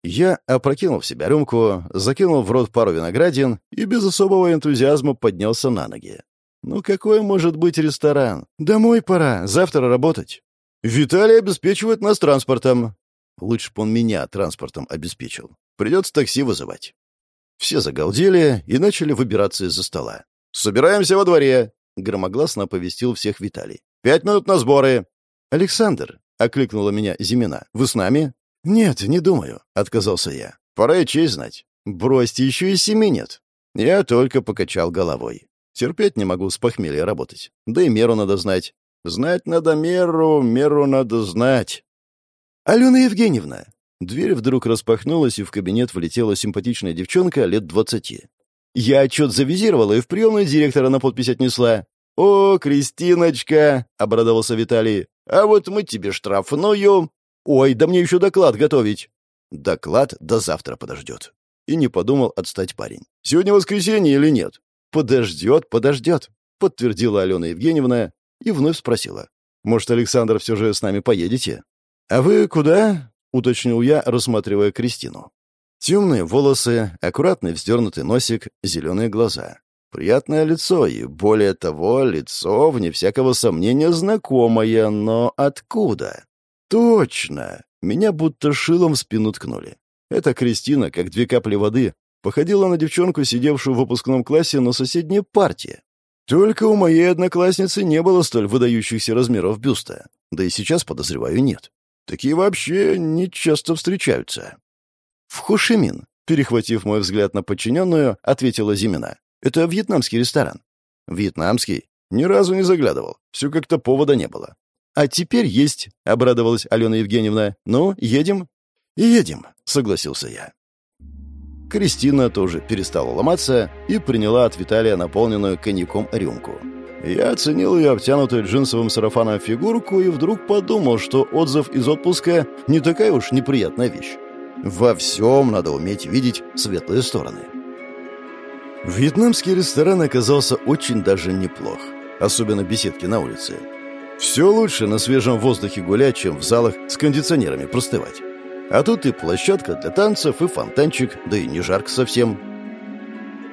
Я опрокинул в себя рюмку, закинул в рот пару виноградин и без особого энтузиазма поднялся на ноги. «Ну какой может быть ресторан? Домой пора, завтра работать». «Виталий обеспечивает нас транспортом». Лучше бы он меня транспортом обеспечил. Придется такси вызывать. Все загалдели и начали выбираться из-за стола. «Собираемся во дворе!» — громогласно оповестил всех Виталий. «Пять минут на сборы!» «Александр!» — окликнула меня Зимина. «Вы с нами?» «Нет, не думаю», — отказался я. «Пора и честь знать. Бросьте, еще и семи нет». Я только покачал головой. Терпеть не могу с похмелья работать. Да и меру надо знать. Знать надо меру, меру надо знать. «Алена Евгеньевна!» Дверь вдруг распахнулась, и в кабинет влетела симпатичная девчонка лет двадцати. «Я отчет завизировала и в приемную директора на подпись отнесла». «О, Кристиночка!» — обрадовался Виталий. «А вот мы тебе штрафную. «Ой, да мне еще доклад готовить!» «Доклад до завтра подождет». И не подумал отстать парень. «Сегодня воскресенье или нет?» «Подождет, подождет», — подтвердила Алена Евгеньевна и вновь спросила. «Может, Александр, все же с нами поедете?» «А вы куда?» — уточнил я, рассматривая Кристину. Темные волосы, аккуратный вздернутый носик, зеленые глаза. Приятное лицо и, более того, лицо, вне всякого сомнения, знакомое, но откуда? Точно! Меня будто шилом в спину ткнули. Эта Кристина, как две капли воды, походила на девчонку, сидевшую в выпускном классе на соседней партии. Только у моей одноклассницы не было столь выдающихся размеров бюста. Да и сейчас, подозреваю, нет. Такие вообще не часто встречаются. В Хошимин, перехватив мой взгляд на подчиненную, ответила Зимина. Это вьетнамский ресторан. Вьетнамский? Ни разу не заглядывал. Все как-то повода не было. «А теперь есть», — обрадовалась Алена Евгеньевна. «Ну, едем?» «Едем», — согласился я. Кристина тоже перестала ломаться и приняла от Виталия наполненную коньяком рюмку. Я оценил ее обтянутую джинсовым сарафаном фигурку и вдруг подумал, что отзыв из отпуска не такая уж неприятная вещь. Во всем надо уметь видеть светлые стороны. Вьетнамский ресторан оказался очень даже неплох, особенно беседки на улице. Все лучше на свежем воздухе гулять, чем в залах с кондиционерами простывать. А тут и площадка для танцев, и фонтанчик, да и не жарко совсем.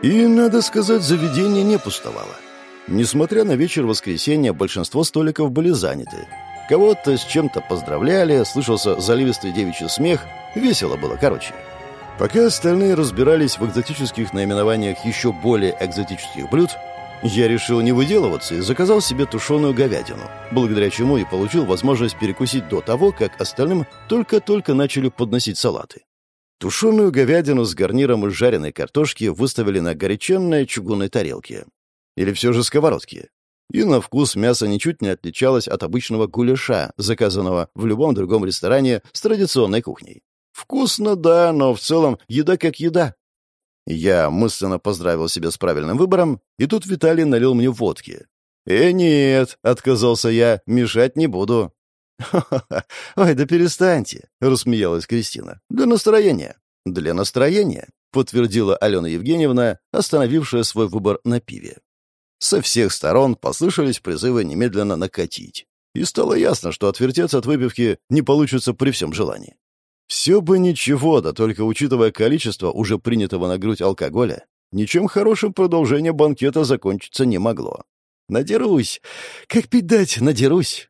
И, надо сказать, заведение не пустовало. Несмотря на вечер воскресенья, большинство столиков были заняты. Кого-то с чем-то поздравляли, слышался заливистый девичий смех, весело было, короче. Пока остальные разбирались в экзотических наименованиях еще более экзотических блюд, я решил не выделываться и заказал себе тушеную говядину, благодаря чему и получил возможность перекусить до того, как остальным только-только начали подносить салаты. Тушеную говядину с гарниром из жареной картошки выставили на горяченной чугунной тарелке. Или все же сковородке. И на вкус мясо ничуть не отличалось от обычного гуляша, заказанного в любом другом ресторане с традиционной кухней. Вкусно, да, но в целом еда как еда. Я мысленно поздравил себя с правильным выбором, и тут Виталий налил мне водки. «Э, нет», — отказался я, — «мешать не буду». «Ха-ха-ха, ой, да перестаньте», — рассмеялась Кристина. «Для настроения». «Для настроения», — подтвердила Алена Евгеньевна, остановившая свой выбор на пиве. Со всех сторон послышались призывы немедленно накатить. И стало ясно, что отвертеться от выпивки не получится при всем желании. Все бы ничего, да только учитывая количество уже принятого на грудь алкоголя, ничем хорошим продолжение банкета закончиться не могло. Надерусь. Как пить дать, надерусь.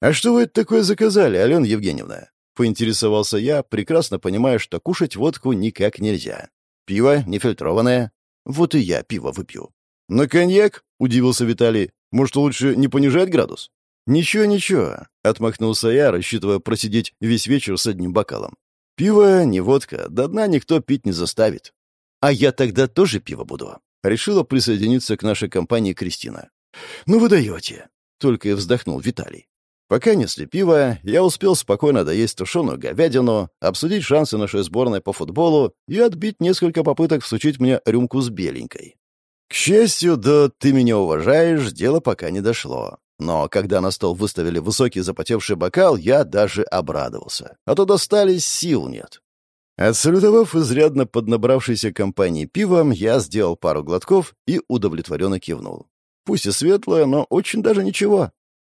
«А что вы это такое заказали, Алена Евгеньевна?» — поинтересовался я, прекрасно понимая, что кушать водку никак нельзя. «Пиво нефильтрованное?» «Вот и я пиво выпью». «На коньяк?» — удивился Виталий. «Может, лучше не понижать градус?» «Ничего, ничего», — отмахнулся я, рассчитывая просидеть весь вечер с одним бокалом. «Пиво, не водка, до дна никто пить не заставит». «А я тогда тоже пиво буду», — решила присоединиться к нашей компании Кристина. «Ну вы даете», — только и вздохнул Виталий. Пока несли пиво, я успел спокойно доесть тушеную говядину, обсудить шансы нашей сборной по футболу и отбить несколько попыток всучить мне рюмку с беленькой. К счастью, да ты меня уважаешь, дело пока не дошло. Но когда на стол выставили высокий запотевший бокал, я даже обрадовался. А то достались, сил нет. Отсалютовав изрядно поднабравшейся компании пивом, я сделал пару глотков и удовлетворенно кивнул. Пусть и светлое, но очень даже ничего.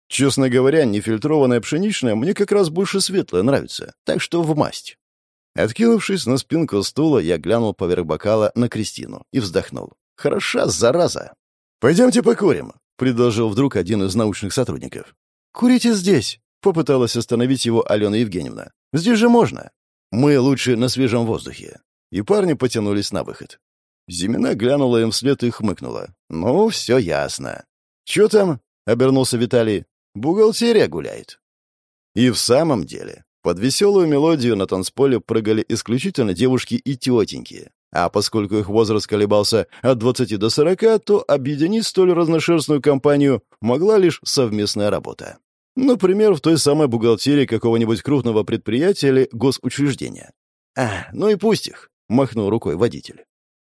Честно говоря, нефильтрованное пшеничное мне как раз больше светлое нравится, так что в масть. Откинувшись на спинку стула, я глянул поверх бокала на Кристину и вздохнул. «Хороша, зараза!» «Пойдемте покурим», — предложил вдруг один из научных сотрудников. «Курите здесь», — попыталась остановить его Алена Евгеньевна. «Здесь же можно». «Мы лучше на свежем воздухе». И парни потянулись на выход. Зимина глянула им вслед и хмыкнула. «Ну, все ясно». «Че там?» — обернулся Виталий. «Бухгалтерия гуляет». И в самом деле, под веселую мелодию на танцполе прыгали исключительно девушки и тетеньки. А поскольку их возраст колебался от 20 до 40, то объединить столь разношерстную компанию могла лишь совместная работа. Например, в той самой бухгалтерии какого-нибудь крупного предприятия или госучреждения. «А, ну и пусть их», — махнул рукой водитель.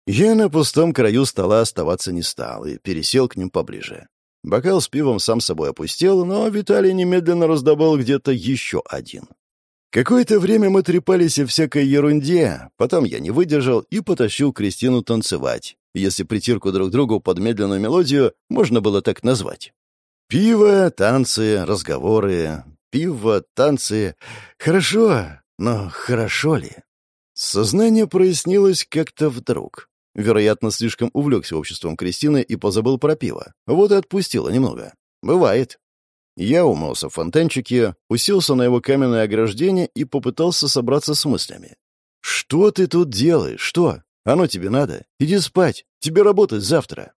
Я на пустом краю стола оставаться не стал и пересел к ним поближе. Бокал с пивом сам собой опустел, но Виталий немедленно раздобыл где-то еще один. Какое-то время мы трепались о всякой ерунде, потом я не выдержал и потащил Кристину танцевать, если притирку друг другу под медленную мелодию можно было так назвать. Пиво, танцы, разговоры. Пиво, танцы. Хорошо, но хорошо ли? Сознание прояснилось как-то вдруг. Вероятно, слишком увлекся обществом Кристины и позабыл про пиво. Вот и отпустило немного. Бывает. Я умылся в фонтанчике, уселся на его каменное ограждение и попытался собраться с мыслями. «Что ты тут делаешь? Что? Оно тебе надо? Иди спать. Тебе работать завтра».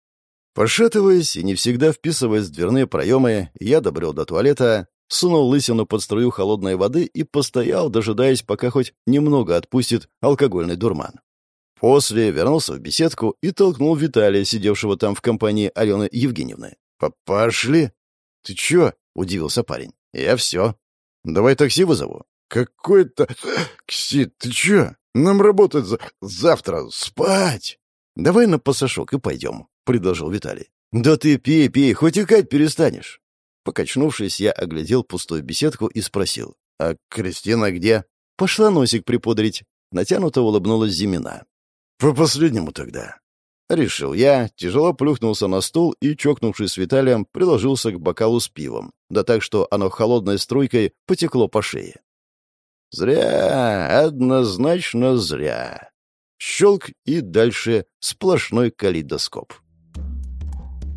Пошатываясь и не всегда вписываясь в дверные проемы, я добрел до туалета, сунул лысину под струю холодной воды и постоял, дожидаясь, пока хоть немного отпустит алкогольный дурман. После вернулся в беседку и толкнул Виталия, сидевшего там в компании Алены Евгеньевны. «Пошли!» «Ты чё?» Удивился парень. «Я все. Давай такси вызову». «Какой-то... Кси, ты чё? Нам работать за... завтра. Спать!» «Давай на пасашок и пойдем», — предложил Виталий. «Да ты пей, пей, хоть икать перестанешь». Покачнувшись, я оглядел пустую беседку и спросил. «А Кристина где?» «Пошла носик припудрить». Натянуто улыбнулась Зимина. «По последнему тогда». Решил я, тяжело плюхнулся на стул и, чокнувшись с Виталием, приложился к бокалу с пивом, да так, что оно холодной струйкой потекло по шее. Зря, однозначно зря. Щелк и дальше сплошной калейдоскоп.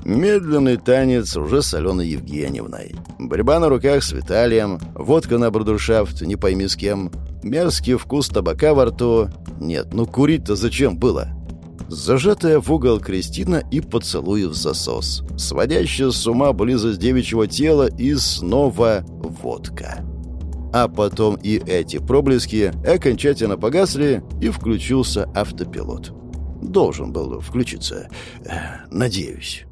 Медленный танец уже с Аленой Евгеньевной. Борьба на руках с Виталием, водка на брудершафт, не пойми с кем, мерзкий вкус табака во рту. Нет, ну курить-то зачем было? Зажатая в угол Кристина и поцелуй в засос, сводящая с ума близость девичьего тела и снова водка. А потом и эти проблески окончательно погасли, и включился автопилот. Должен был включиться. Надеюсь.